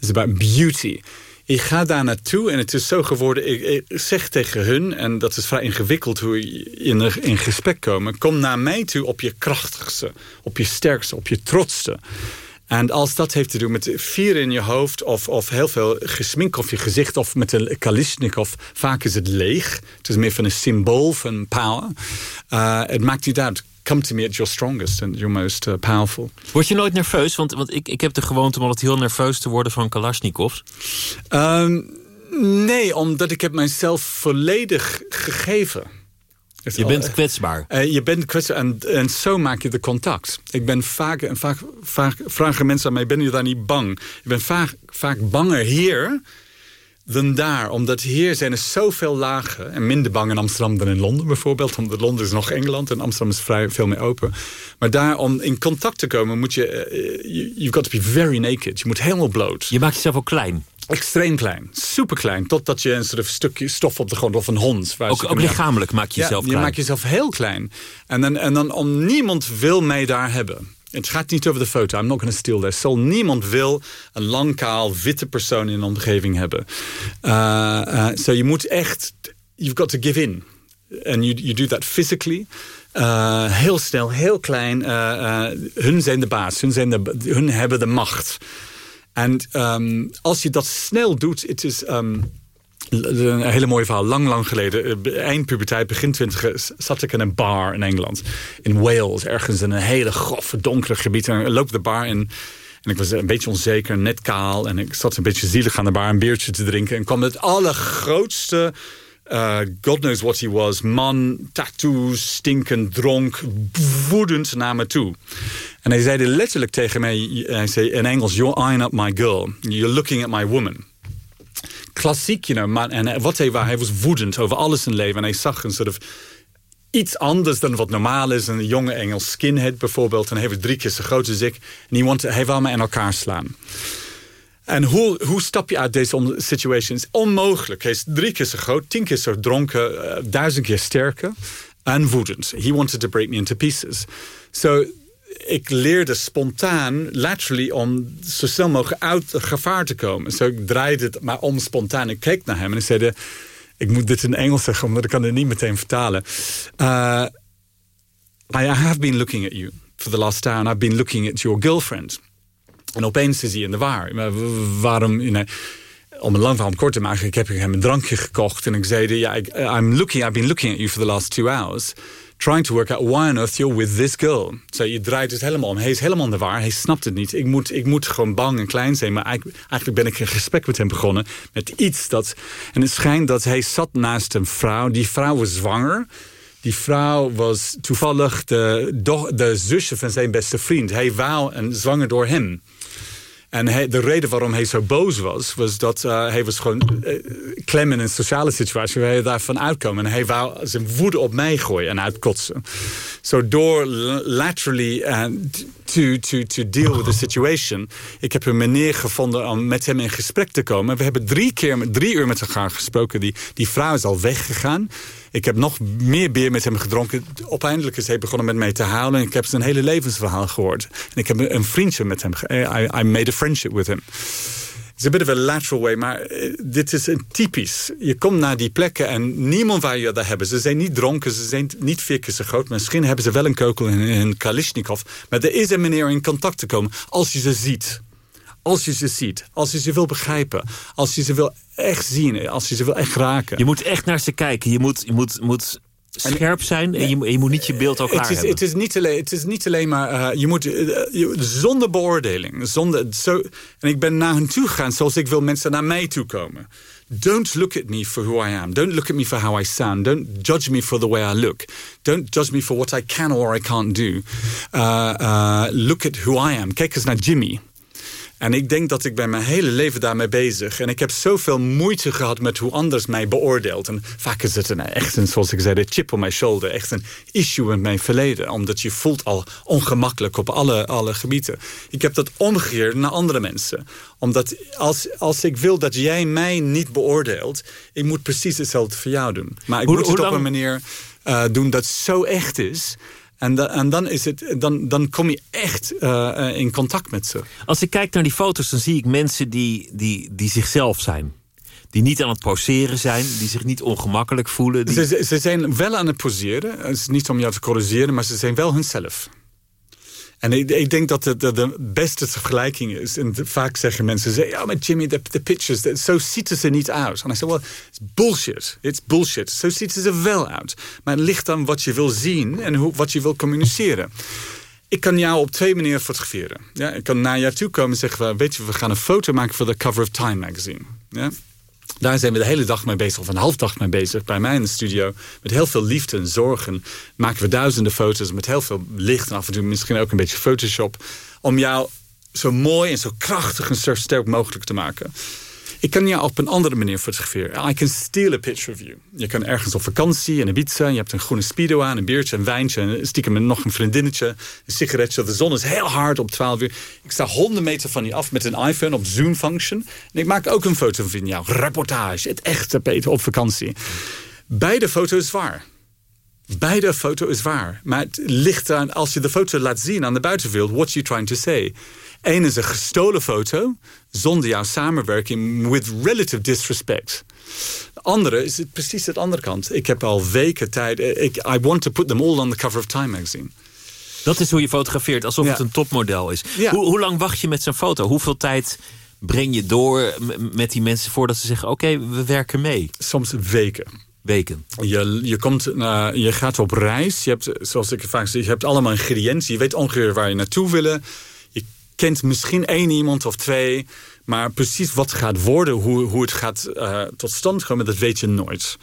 It's about beauty. Ik ga daar naartoe en het is zo geworden. Ik, zeg tegen hun, en dat is vrij ingewikkeld hoe je in, in gesprek komen. Kom naar mij toe op je krachtigste, op je sterkste, op je trotste. En als dat heeft te doen met vier in je hoofd... of, of heel veel gesmink op je gezicht of met een Kalishnikov... vaak is het leeg. Het is meer van een symbool van power. Uh, het maakt niet uit come to me at your strongest and your most uh, powerful. Word je nooit nerveus? Want, want ik, ik heb de gewoonte om altijd heel nerveus te worden van Kalashnikovs. Um, nee, omdat ik heb mijzelf volledig gegeven je bent kwetsbaar. Uh, je bent kwetsbaar en, en zo maak je de contact. Ik ben vaak, en vaak, vaak vragen mensen aan mij, ben je daar niet bang? Ik ben vaak, vaak banger hier dan daar. Omdat hier zijn er zoveel lagen. En minder bang in Amsterdam dan in Londen bijvoorbeeld. Omdat Londen is nog Engeland en Amsterdam is vrij veel meer open. Maar daar om in contact te komen moet je... Uh, you've got to be very naked. Je moet helemaal bloot. Je maakt jezelf ook klein. Extreem klein, super klein. Totdat je een soort stukje stof op de grond of een hond. Waar ook, ook lichamelijk maak je jezelf klein. je maakt jezelf heel klein. En dan, en dan om niemand wil mij daar hebben. Het gaat niet over de foto. I'm not going to steal this. Zal niemand wil een lang kaal witte persoon in de omgeving hebben. Uh, uh, so je moet echt... You've got to give in. And you, you do that physically. Uh, heel snel, heel klein. hun zijn de baas. Hun, zijn de, hun hebben de macht. En um, als je dat snel doet, het is... Um, een hele mooie verhaal. Lang, lang geleden, eh, eind puberteit, begin twintig, zat ik in een bar in Engeland. In Wales, ergens in een hele grove, donkere gebied. En ik loop de bar in... En ik was een beetje onzeker, net kaal. En ik zat een beetje zielig aan de bar een biertje te drinken. En kwam het allergrootste, uh, God knows what he was... man, tattoos, stinkend, dronk, woedend naar me toe. En hij zei letterlijk tegen mij, hij zei in Engels... You're eyeing up my girl. You're looking at my woman. Klassiek, you know. Maar, en wat hij was, hij was woedend over alles in leven. En hij zag een soort of iets anders dan wat normaal is. Een jonge Engels skinhead bijvoorbeeld. En hij was drie keer zo groot als ik. En hij, wanted, hij wou me in elkaar slaan. En hoe, stap je uit deze situations? Onmogelijk. Hij is drie keer zo groot, tien keer zo dronken, uh, duizend keer sterker en woedend. He wanted to break me into pieces. So ik leerde spontaan, literally, om zo snel mogelijk uit gevaar te komen. Zo ik draaide het maar om spontaan. Ik keek naar hem en ik zei... Ik moet dit in Engels zeggen, omdat ik kan het niet meteen vertalen. Uh, I have been looking at you for the last and I've been looking at your girlfriend. En opeens is hij in de waar. Waarom... You know, om een lang verhaal kort te maken, ik heb hem een drankje gekocht. En ik zei, ja, I'm looking, I've been looking at you for the last two hours trying to work out why on earth you're with this girl. Zo, je draait het helemaal om. Hij is helemaal de waar. Hij snapt het niet. Ik moet, ik moet gewoon bang en klein zijn. Maar eigenlijk, eigenlijk ben ik een gesprek met hem begonnen. Met iets dat... En het schijnt dat hij zat naast een vrouw. Die vrouw was zwanger. Die vrouw was toevallig de, de zusje van zijn beste vriend. Hij wou een zwanger door hem. En hij, de reden waarom hij zo boos was... was dat uh, hij was gewoon uh, klem in een sociale situatie... waar hij daarvan uitkomen. En hij wou zijn woede op mij gooien en uitkotsen. So door laterally uh, to, to, to deal with the situation... ik heb een manier gevonden om met hem in gesprek te komen. We hebben drie keer drie uur met elkaar gesproken. Die, die vrouw is al weggegaan. Ik heb nog meer bier met hem gedronken. Uiteindelijk is hij begonnen met mij te huilen. En ik heb zijn hele levensverhaal gehoord. En ik heb een vriendje met hem. I, I made a friendship with him. Het is een bit of a lateral way, maar eh, dit is een typisch. Je komt naar die plekken en niemand waar je dat hebben. Ze zijn niet dronken, ze zijn niet vier keer zo groot. Misschien hebben ze wel een keukel in een Kalishnikov. Maar er is een manier in contact te komen als je ze ziet. Als je ze ziet, als je ze wil begrijpen, als je ze wil echt zien, als je ze wil echt raken. Je moet echt naar ze kijken. Je moet, je moet, moet scherp zijn en je, je, moet niet je beeld ook klaar het is, hebben. Het is niet alleen, het is niet alleen maar... Uh, je moet uh, je, zonder beoordeling. Zonder, zo, en ik ben naar hen toe gegaan zoals ik wil mensen naar mij toe komen. Don't look at me for who I am. Don't look at me for how I sound. Don't judge me for the way I look. Don't judge me for what I can or I can't do. Uh, look at who I am. Kijk eens naar Jimmy. En ik denk dat ik ben mijn hele leven daarmee bezig. En ik heb zoveel moeite gehad met hoe anders mij beoordeelt. En vaak is het een, echt een, zoals ik zei, de chip on my shoulder. Echt een issue in mijn verleden. Omdat je voelt al ongemakkelijk op alle, alle gebieden. Ik heb dat omgekeerd naar andere mensen. Omdat als, als ik wil dat jij mij niet beoordeelt... ik moet precies hetzelfde voor jou doen. Maar ik Hoe- moet het op lang- een manier uh, doen dat zo echt is... En, da- en dan, is het, dan, dan kom je echt uh, uh, in contact met ze. Als ik kijk naar die foto's, dan zie ik mensen die, die, die zichzelf zijn. Die niet aan het poseren zijn, die zich niet ongemakkelijk voelen. Die... Ze- ze zijn wel aan het poseren. Het is niet om jou te corrigeren, maar ze zijn wel hunzelf. En ik, ik denk dat de, de, beste vergelijking is. Vaak zeggen mensen, ze, ja, maar Jimmy, de, pictures, zo ziet het er niet uit. En ik zeg, well, it's bullshit. It's bullshit. Zo ziet het er wel uit. Maar het ligt aan wat je wil zien en hoe, wat je wil communiceren. Ik kan jou op twee manieren fotograferen. Ja, ik kan naar jou toe komen en zeggen, weet je, we gaan een foto maken voor de cover of Time magazine. Ja? Daar zijn we de hele dag mee bezig, of een half dag mee bezig, bij mij in de studio. Met heel veel liefde en zorgen maken we duizenden foto's met heel veel licht en af en toe misschien ook een beetje Photoshop. Om jou zo mooi en zo krachtig en zo sterk mogelijk te maken. Ik kan jou op een andere manier fotograferen. I can steal a picture of you. Je kan ergens op vakantie in Ibiza. Je hebt een groene speedo aan, een biertje, een wijntje. En stiekem nog een vriendinnetje, een sigaretje. De zon is heel hard op 12 uur. Ik sta 100 meter van je af met een iPhone op Zoom function. En ik maak ook een foto van jou. Reportage, het echte Peter op vakantie. Beide foto's waar. Beide foto is waar. Maar het ligt aan, als je de foto laat zien aan de buitenwereld... what you trying to say. Eén is een gestolen foto, zonder jouw samenwerking... with relative disrespect. De andere is het precies het andere kant. Ik heb al weken tijd... Ik, I want to put them all on the cover of Time magazine. Dat is hoe je fotografeert, alsof Ja. het een topmodel is. Ja. Hoe, hoe lang wacht je met zo'n foto? Hoeveel tijd breng je door met die mensen voordat ze zeggen... oké, we werken mee? Soms weken. Weken. Je, je, komt, uh, je gaat op reis. Je hebt, zoals ik vaak zeg, je hebt allemaal ingrediënten. Je weet ongeveer waar je naartoe wil. Kent misschien één iemand of twee. Maar precies wat gaat worden, hoe, hoe het gaat uh, tot stand komen, dat weet je nooit.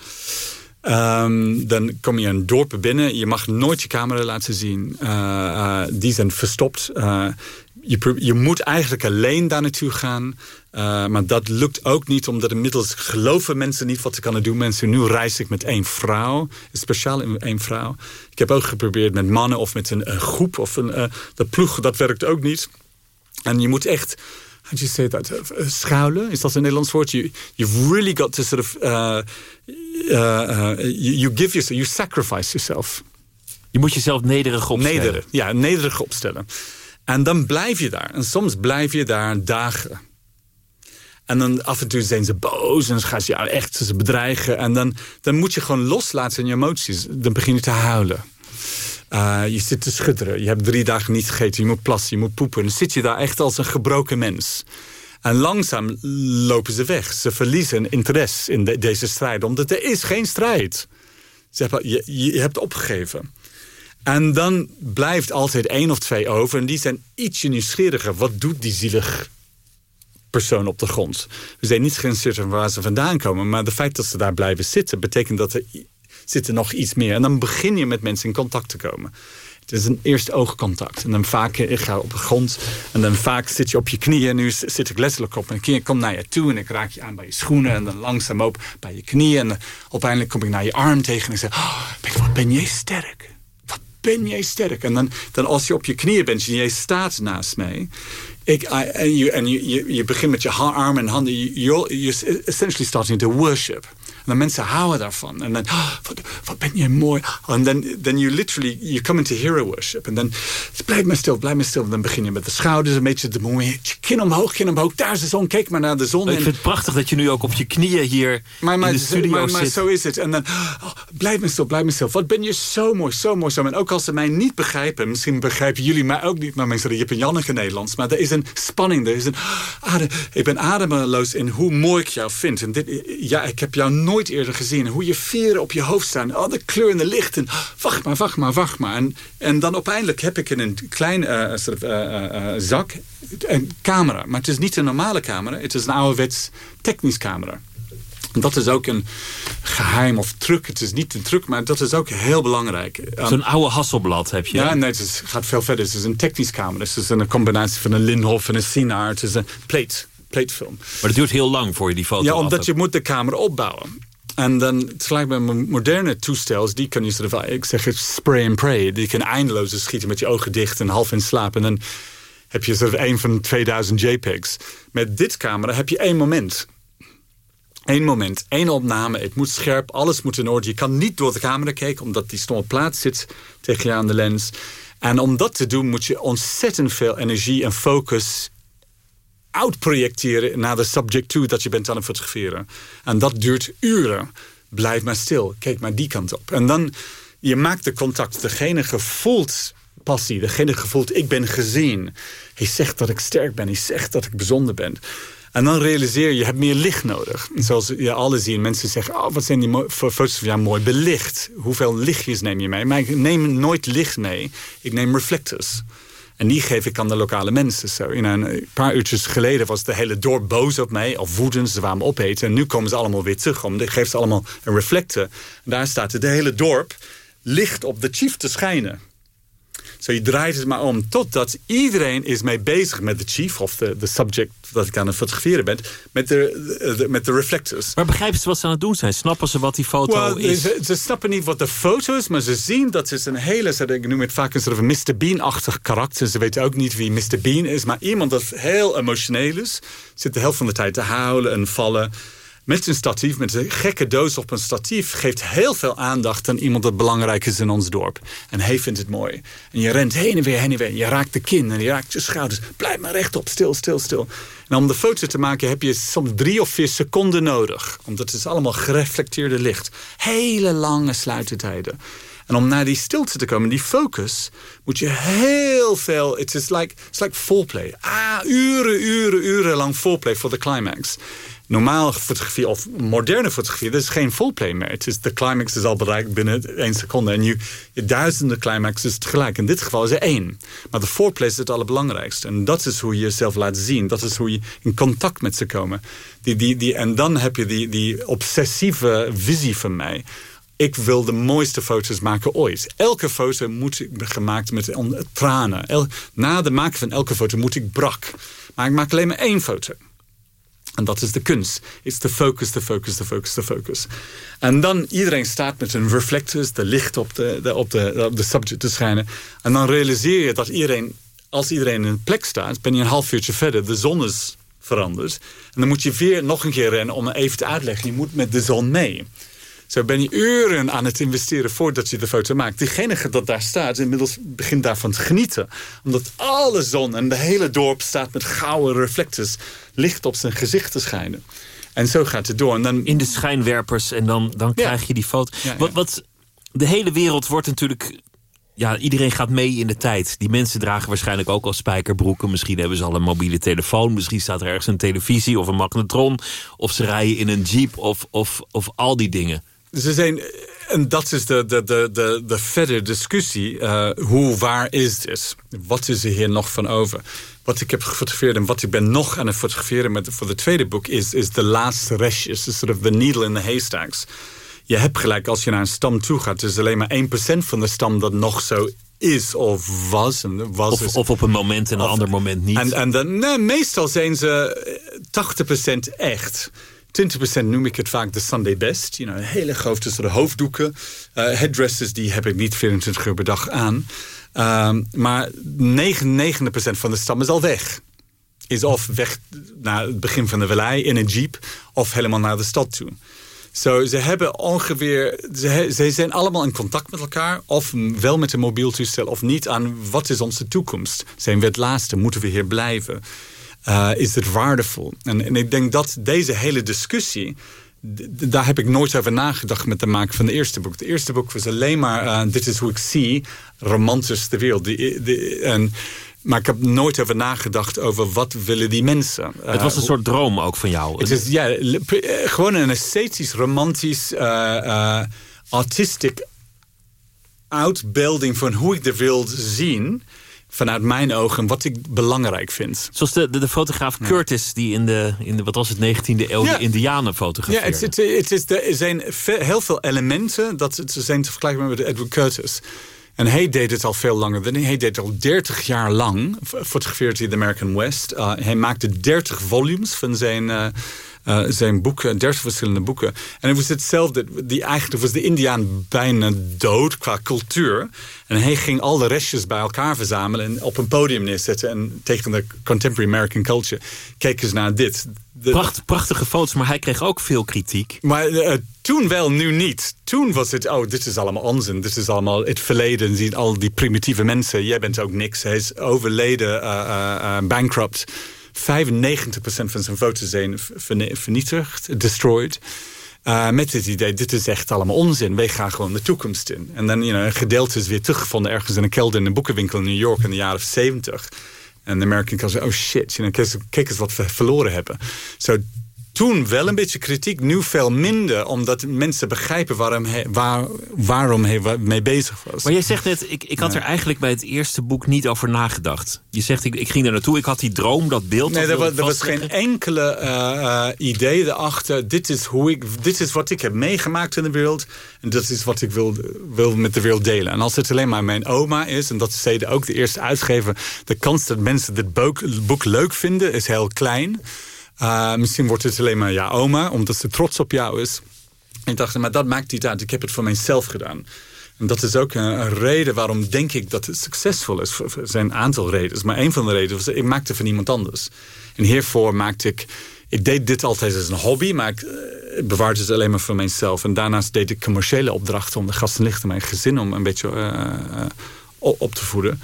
Um, dan kom je een dorp binnen. Je mag nooit je camera laten zien. Uh, uh, die zijn verstopt. Je, je, moet eigenlijk alleen daar naartoe gaan. maar dat lukt ook niet, omdat inmiddels geloven mensen niet wat ze kunnen doen. Mensen, nu reis ik met één vrouw. Speciaal één vrouw. Ik heb ook geprobeerd met mannen of met een, een groep. Of een, de ploeg, dat werkt ook niet. En je moet echt... How do you say that? Uh, schuilen, is dat een Nederlands woord? You, you've really got to sort of... Uh, uh, you, you, give yourself, you sacrifice yourself. Je moet jezelf nederig opstellen. Ja, nederig opstellen. En dan blijf je daar. En soms blijf je daar dagen. En dan af en toe zijn ze boos en dan gaan ze jou echt ze bedreigen. En dan, dan moet je gewoon loslaten in je emoties. Dan begin je te huilen. Uh, je zit te schudderen. Je hebt drie dagen niet gegeten. Je moet plassen, je moet poepen. Dan zit je daar echt als een gebroken mens. En langzaam lopen ze weg. Ze verliezen interesse in de, deze strijd. Omdat er is geen strijd. Ze hebben, je, je hebt opgegeven. En dan blijft altijd één of twee over. En die zijn ietsje nieuwsgieriger. Wat doet die zielig persoon op de grond? We zijn niet geïnteresseerd in waar ze vandaan komen. Maar de feit dat ze daar blijven zitten... betekent dat er zit er nog iets meer. En dan begin je met mensen in contact te komen. Het is een eerste oogcontact. En dan vaak, ik ga op de grond. En dan vaak zit je op je knieën. Nu zit ik letterlijk op mijn knieën. Kom naar je toe en ik raak je aan bij je schoenen. En dan langzaam op bij je knieën. En uiteindelijk kom ik naar je arm tegen. En ik zeg, oh, wat ben jij sterk. Wat ben jij sterk. En dan, dan als je op je knieën bent en jij staat naast mij. Ik, I, en je, en je, je, begint met je arm en handen. You're, you're essentially starting to worship. En dan mensen houden daarvan. En dan, oh, wat, wat, ben je mooi. En dan then you literally, you come into hero worship. En dan, blijf maar stil, blijf maar stil. En dan begin je met de schouders een beetje te moeien. Kin omhoog, kin omhoog. Daar is de zon, kijk maar naar de zon. Ik vind het prachtig dat je nu ook op je knieën hier maar, maar, in de studio maar, zit. Maar zo is het. En dan, oh, blijf maar stil, blijf maar stil. Wat ben je zo mooi, zo mooi, zo. En ook als ze mij niet begrijpen, misschien begrijpen jullie mij ook niet. Maar mensen je hebt een Janneke Nederlands. Maar er is een spanning, er is een adem. Ik ben ademloos in hoe mooi ik jou vind. En dit, ja, ik heb jou nooit eerder gezien. Hoe je veren op je hoofd staan. Oh, de kleur en de lichten. Wacht maar, wacht maar, wacht maar. En, en dan uiteindelijk heb ik in een klein uh, soort, uh, uh, zak een camera. Maar het is niet een normale camera. Het is een ouderwets technisch camera. En dat is ook een geheim of truc. Het is niet een truc, maar dat is ook heel belangrijk. Zo'n oude Hasselblad heb je. Ja, nee, het is, gaat veel verder. Het is een technisch camera. Het is een combinatie van een Linhof en een Sinar. Het is een plate, Maar het duurt heel lang voor je die foto Ja, omdat je moet de camera opbouwen. En dan, het gelijk bij moderne toestels, die kan je ik zeg het spray and pray. Die kan eindeloos schieten met je ogen dicht en half in slaap. En dan heb je soort een van 2000 JPEGs. Met dit camera heb je één moment. Eén moment, één opname. Het moet scherp, alles moet in orde. Je kan niet door de camera kijken, omdat die stomme plaats zit tegen je aan de lens. En om dat te doen moet je ontzettend veel energie en focus uitprojecteren naar de subject toe dat je bent aan het fotograferen. En dat duurt uren. Blijf maar stil, kijk maar die kant op. En dan, je maakt de contact. Degene gevoelt passie, degene gevoelt ik ben gezien. Hij zegt dat ik sterk ben, hij zegt dat ik bijzonder ben. En dan realiseer je, je hebt meer licht nodig. Zoals je alle zien, mensen zeggen... Oh, wat zijn die foto's van jou mooi belicht. Hoeveel lichtjes neem je mee? Maar ik neem nooit licht mee. Ik neem reflectors. En die geef ik aan de lokale mensen. Zo, in een paar uurtjes geleden was de hele dorp boos op mij. Of woedend, ze kwamen opeten. En nu komen ze allemaal weer terug. Om, geef ze allemaal een reflector. En daar staat het hele dorp licht op de chief te schijnen. Zo je draait het maar om totdat iedereen is mee bezig met de chief of de, de subject dat ik aan het fotograferen ben, met de, de, met de reflectors. Maar begrijpen ze wat ze aan het doen zijn? Snappen ze wat die foto well, is? Ze, ze, snappen niet wat de foto is, maar ze zien dat het een hele, ik noem het vaak een soort van Mr. Bean-achtig karakter. Ze weten ook niet wie Mr. Bean is, maar iemand dat heel emotioneel is, zit de helft van de tijd te huilen en vallen met een statief, met een gekke doos op een statief... geeft heel veel aandacht aan iemand dat belangrijk is in ons dorp. En hij vindt het mooi. En je rent heen en weer, heen en weer. Je raakt de kin en je raakt je schouders. Blijf maar rechtop, stil, stil, stil. En om de foto te maken heb je soms drie of vier seconden nodig. Omdat het is allemaal gereflecteerde licht. Hele lange sluitertijden. En om naar die stilte te komen, die focus, moet je heel veel... Het is like, it's like foreplay. Ah, uren, uren, uren lang foreplay voor de climax normaal fotografie of moderne fotografie, dat is geen fullplay meer. Het is, de climax is al bereikt binnen één seconde. En je, je duizenden climaxes tegelijk. In dit geval is er één. Maar de foreplay is het allerbelangrijkste. En dat is hoe je jezelf laat zien. Dat is hoe je in contact met ze komen. Die, die, die, en dan heb je die, die obsessieve visie van mij ik wil de mooiste foto's maken ooit. Elke foto moet gemaakt met tranen. Na de maken van elke foto moet ik brak. Maar ik maak alleen maar één foto. En dat is de kunst. Is de focus, de focus, de focus, de focus. En dan iedereen staat met zijn reflectors, de licht op de, op, de, de subject te schijnen. En dan realiseer je dat iedereen, als iedereen in een plek staat, ben je een half uurtje verder, de zon is veranderd. En dan moet je weer nog een keer rennen om even te uitleggen. Je moet met de zon mee. Zo ben je uren aan het investeren voordat je de foto maakt. Diegene dat daar staat, inmiddels begint daarvan te genieten. Omdat alle zon en de hele dorp staat met gouden reflectors... licht op zijn gezicht te schijnen. En zo gaat het door. En dan... In de schijnwerpers en dan, dan krijg je die foto. Ja, ja. Wat, wat, de hele wereld wordt natuurlijk... Ja, iedereen gaat mee in de tijd. Die mensen dragen waarschijnlijk ook al spijkerbroeken. Misschien hebben ze al een mobiele telefoon. Misschien staat er ergens een televisie of een magnetron. Of ze rijden in een jeep of, of, of al die dingen. Ze zijn, en dat is de, de, de, de, de verdere discussie. Uh, hoe waar is dit? Wat is er hier nog van over? Wat ik heb gefotografeerd en wat ik ben nog aan het fotograferen met, voor het tweede boek... is, is de laatste restjes, de sort of the needle in the haystacks. Je hebt gelijk, als je naar een stam toe gaat... is alleen maar 1% van de stam dat nog zo is of was. En was of, of op een moment en een of, ander moment niet. En, en dan, nee, meestal zijn ze 80% echt... 20% noem ik het vaak de Sunday best. You know, hele grote soort hoofddoeken. Uh, headdresses die heb ik niet 24 uur per dag aan. Um, maar 99% van de stam is al weg. Is of weg naar het begin van de vallei in een jeep... of helemaal naar de stad toe. Zo, ze hebben ongeveer, ze, ze zijn allemaal in contact met elkaar, of wel met een mobiel toestel of niet, aan wat is onze toekomst? Zijn we het laatste? Moeten we hier blijven? Uh, is het waardevol? En, en ik denk dat deze hele discussie, daar heb ik nooit over nagedacht met de maken van het eerste boek. Het eerste boek was alleen maar, uh, dit is hoe ik zie, romantisch de wereld. Die, die, en, maar ik heb nooit over nagedacht over wat willen die mensen. Het was een uh, soort droom ook van jou. Het is ja, gewoon een esthetisch, romantisch, uh, artistic uitbeelding van hoe ik de wereld zien vanuit mijn ogen wat ik belangrijk vind. Zoals de, de, de fotograaf ja. Curtis die in de, in de, wat was het, 19e eeuw ja. de Indianen fotografeerde. Ja, het, het, het is, er zijn heel veel elementen dat het zijn te vergelijken met Edward Curtis. En hij deed het al veel langer. Dan hij deed het al 30 jaar lang. Fotografeerde hij de American West. Uh, hij maakte 30 volumes van zijn... Uh, uh, zijn boeken, 30 verschillende boeken. En het was hetzelfde. Die eigenlijk was de Indiaan bijna dood qua cultuur. En hij ging al de restjes bij elkaar verzamelen en op een podium neerzetten. En tegen de contemporary American culture. Kijk eens naar dit. De, Pracht, prachtige foto's, maar hij kreeg ook veel kritiek. Maar uh, toen wel, nu niet. Toen was het, oh, dit is allemaal onzin. Dit is allemaal het verleden. Zien al die primitieve mensen. Jij bent ook niks. Hij is overleden, uh, bankrupt. 95% van zijn foto's zijn vernietigd, destroyed. Uh, met het idee, dit is echt allemaal onzin. Wij gaan gewoon de toekomst in. En dan, you know, een gedeelte is weer teruggevonden ergens in een kelder in een boekenwinkel in New York in de jaren 70. En de American kan zeggen, oh shit, you know, kijk eens wat we verloren hebben. Zo, toen wel een beetje kritiek, nu veel minder. Omdat mensen begrijpen waarom hij, waar, waarom hij mee bezig was. Maar jij zegt net, ik, ik had ja. er eigenlijk bij het eerste boek niet over nagedacht. Je zegt, ik, ik ging er naartoe, ik had die droom, dat beeld. Nee, er was, was geen enkele uh, idee erachter. Dit is, hoe ik, dit is wat ik heb meegemaakt in de wereld. En dat is wat ik wil, wil met de wereld delen. En als het alleen maar mijn oma is, en dat zei ook de eerste uitgever... de kans dat mensen dit boek, boek leuk vinden is heel klein... Uh, misschien wordt het alleen maar ja oma, omdat ze trots op jou is. En ik dacht, maar dat maakt niet uit. Ik heb het voor mijzelf gedaan. En dat is ook een, reden waarom denk ik dat het succesvol is. Er zijn een aantal redenen. Maar een van de redenen was, ik maakte van iemand anders. En hiervoor maakte ik... Ik deed dit altijd als een hobby, maar ik, ik bewaarde het alleen maar voor mijzelf. En daarnaast deed ik commerciële opdrachten om de gasten lichten mijn gezin om een beetje uh, op te voeden.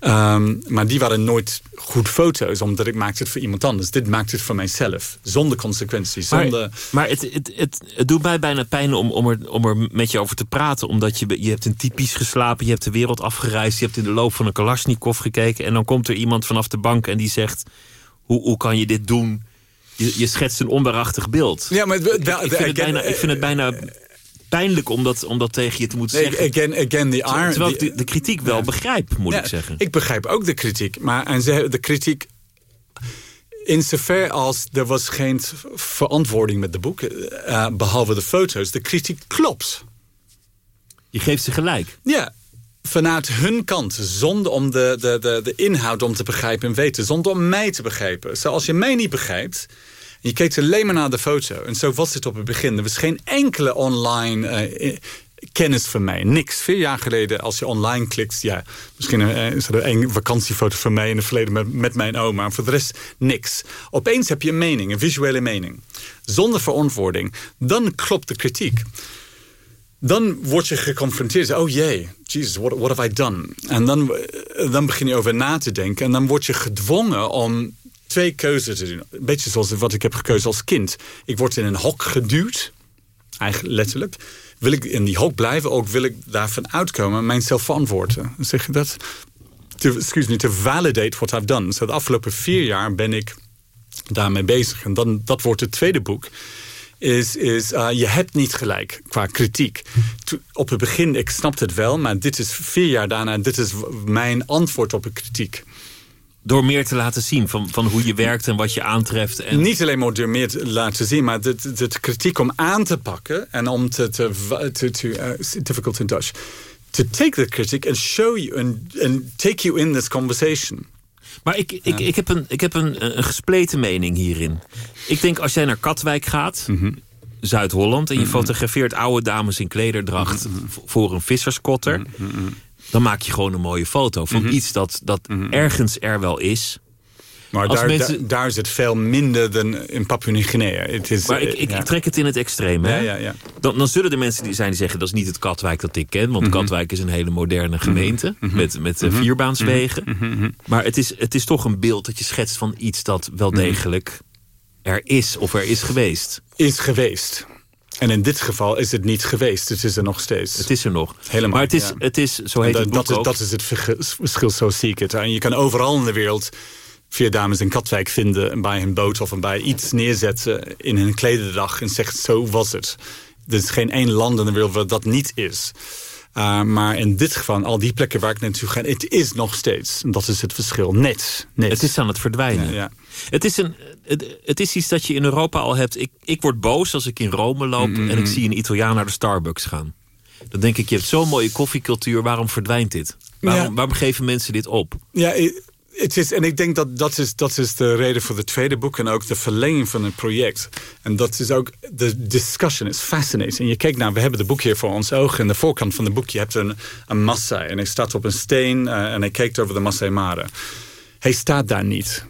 Um, maar die waren nooit goed foto's, omdat ik maakte het voor iemand anders. Dit maakte het voor mijzelf, zonder consequenties. Zonder... Maar, maar het, het, het, het, doet mij bijna pijn om, om, er, om er met je over te praten. Omdat je, je hebt een typisch geslapen, je hebt de wereld afgereisd... je hebt in de loop van een Kalashnikov gekeken... en dan komt er iemand vanaf de bank en die zegt... hoe, hoe kan je dit doen? Je, je schetst een onwaarachtig beeld. Ja, maar, ik, ik, vind het bijna, ik vind het bijna pijnlijk om dat, om dat tegen je te moeten nee, zeggen. Again, again the iron, Terwijl ik de, de kritiek wel ja. begrijp, moet ja, ik zeggen. Ik begrijp ook de kritiek. Maar en ze, de kritiek... In zover als er was geen verantwoording met de boeken... Uh, behalve de foto's, de kritiek klopt. Je geeft ze gelijk. Ja, vanuit hun kant. Zonder om de, de, de, de inhoud om te begrijpen en weten. Zonder om mij te begrijpen. Zoals je mij niet begrijpt je keek alleen maar naar de foto. En zo was het op het begin. Er was geen enkele online uh, kennis van mij. Niks. Vier jaar geleden, als je online klikt... ja, misschien uh, is er een vakantiefoto van mij in het verleden met, mijn oma. Maar voor de rest niks. Opeens heb je een mening, een visuele mening. Zonder verantwoording. Dan klopt de kritiek. Dan word je geconfronteerd. Oh jee, Jesus, what, what have I done? En dan, dan begin je over na te denken. En dan word je gedwongen om twee keuzes te doen. Een beetje zoals wat ik heb gekozen als kind. Ik word in een hok geduwd. Eigenlijk letterlijk. Wil ik in die hok blijven? Ook wil ik daarvan uitkomen en mijzelf verantwoorden. Zeg je dat? To, excuse me, to validate what I've done. So de afgelopen vier jaar ben ik daarmee bezig. En dan, dat wordt het tweede boek. Is, is uh, je hebt niet gelijk qua kritiek. Op het begin, ik snapte het wel. Maar dit is vier jaar daarna. Dit is mijn antwoord op de kritiek. Door meer te laten zien van, van hoe je werkt en wat je aantreft. En... Niet alleen maar door meer te laten zien, maar de, de, de kritiek om aan te pakken en om te, te, te, te uh, difficult in Dutch, to take the critic and show you and, and take you in this conversation. Maar ik, ik, ik heb, een, ik heb een, een gespleten mening hierin. Ik denk als jij naar Katwijk gaat, mm -hmm. Zuid-Holland, en je mm -hmm. fotografeert oude dames in klederdracht mm -hmm. voor een visserskotter dan maak je gewoon een mooie foto van mm -hmm. iets dat, dat mm -hmm. ergens er wel is. Maar daar, mensen- daar, daar is het veel minder dan in Papua-Nieuw-Guinea. Maar ik, eh, ik, ja. ik trek het in het extreem. Hè? Ja, ja, ja. Dan, dan zullen er mensen die zijn die zeggen... dat is niet het Katwijk dat ik ken. Want Katwijk is een hele moderne gemeente. Met, met eh, vierbaanswegen. Maar het is, het is toch een beeld dat je schetst van iets... dat wel degelijk er is of er is geweest. Is geweest. En in dit geval is het niet geweest. Het is er nog steeds. Het is er nog. Helemaal, maar het is, ja. het is zo heet dat, het dat, is, dat is het verschil, zo zie ik het. En je kan overal in de wereld vier dames in Katwijk vinden... en bij hun boot of bij iets neerzetten in hun klededag... en zegt, zo was het. Er is geen één land in de wereld waar dat niet is. Uh, maar in dit geval, al die plekken waar ik naartoe ga... het is nog steeds. Dat is het verschil. Net. net. Het is aan het verdwijnen. Ja, ja. Het, is een, het, het is iets dat je in Europa al hebt. Ik, ik word boos als ik in Rome loop Mm-hmm. en ik zie een Italiaan naar de Starbucks gaan. Dan denk ik, je hebt zo'n mooie koffiecultuur. Waarom verdwijnt dit? Waarom, Ja. waarom geven mensen dit op? Ja, i- het is, en ik denk dat dat is, dat is de reden voor het tweede boek... en ook de verlenging van het project. En dat is ook, de discussion is fascinating. En je kijkt naar, we hebben het boek hier voor ons ogen. En de voorkant van het boek, je hebt een, een Maasai. En hij staat op een steen eh, en hij kijkt over de Masai Mara. Hij staat daar niet.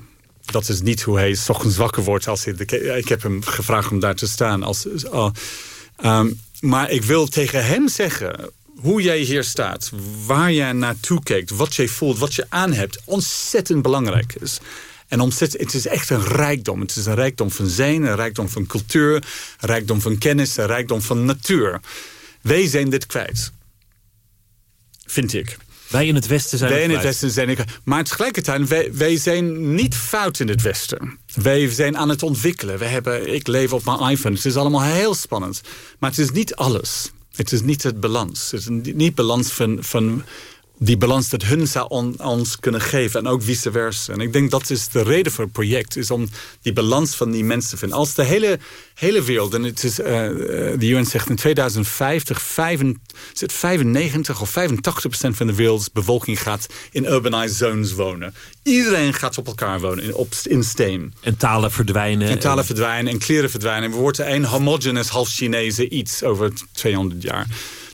Dat is niet hoe hij 's ochtends wakker wordt. Als hij ik heb hem gevraagd om daar te staan. Als, al- Ehm, maar ik wil tegen hem zeggen... hoe jij hier staat, waar jij naartoe kijkt... wat jij voelt, wat je aan hebt... ontzettend belangrijk is. En ontzettend, het is echt een rijkdom. Het is een rijkdom van zijn, een rijkdom van cultuur... een rijkdom van kennis, een rijkdom van natuur. Wij zijn dit kwijt. Vind ik. Wij in het Westen zijn Wij in het. Westen zijn... Maar tegelijkertijd, wij, wij zijn niet fout in het Westen. Wij zijn aan het ontwikkelen. We hebben, ik leef op mijn iPhone. Het is allemaal heel spannend. Maar het is niet alles. Het is niet het balans. Het is niet balans van, van die balans dat hun zou on- ons kunnen geven. En ook vice versa. En ik denk dat is de reden voor het project. Is om die balans van die mensen te vinden. Als de hele, hele wereld. En het is, eh, eh, de UN zegt in 2050. vijfen- is het 95 of 85 procent van de wereldbevolking gaat in urbanized zones wonen. Iedereen gaat op elkaar wonen. In, op, in steen. En talen verdwijnen. En talen verdwijnen en kleren verdwijnen. We worden een homogeneous half Chinese iets over 200 jaar.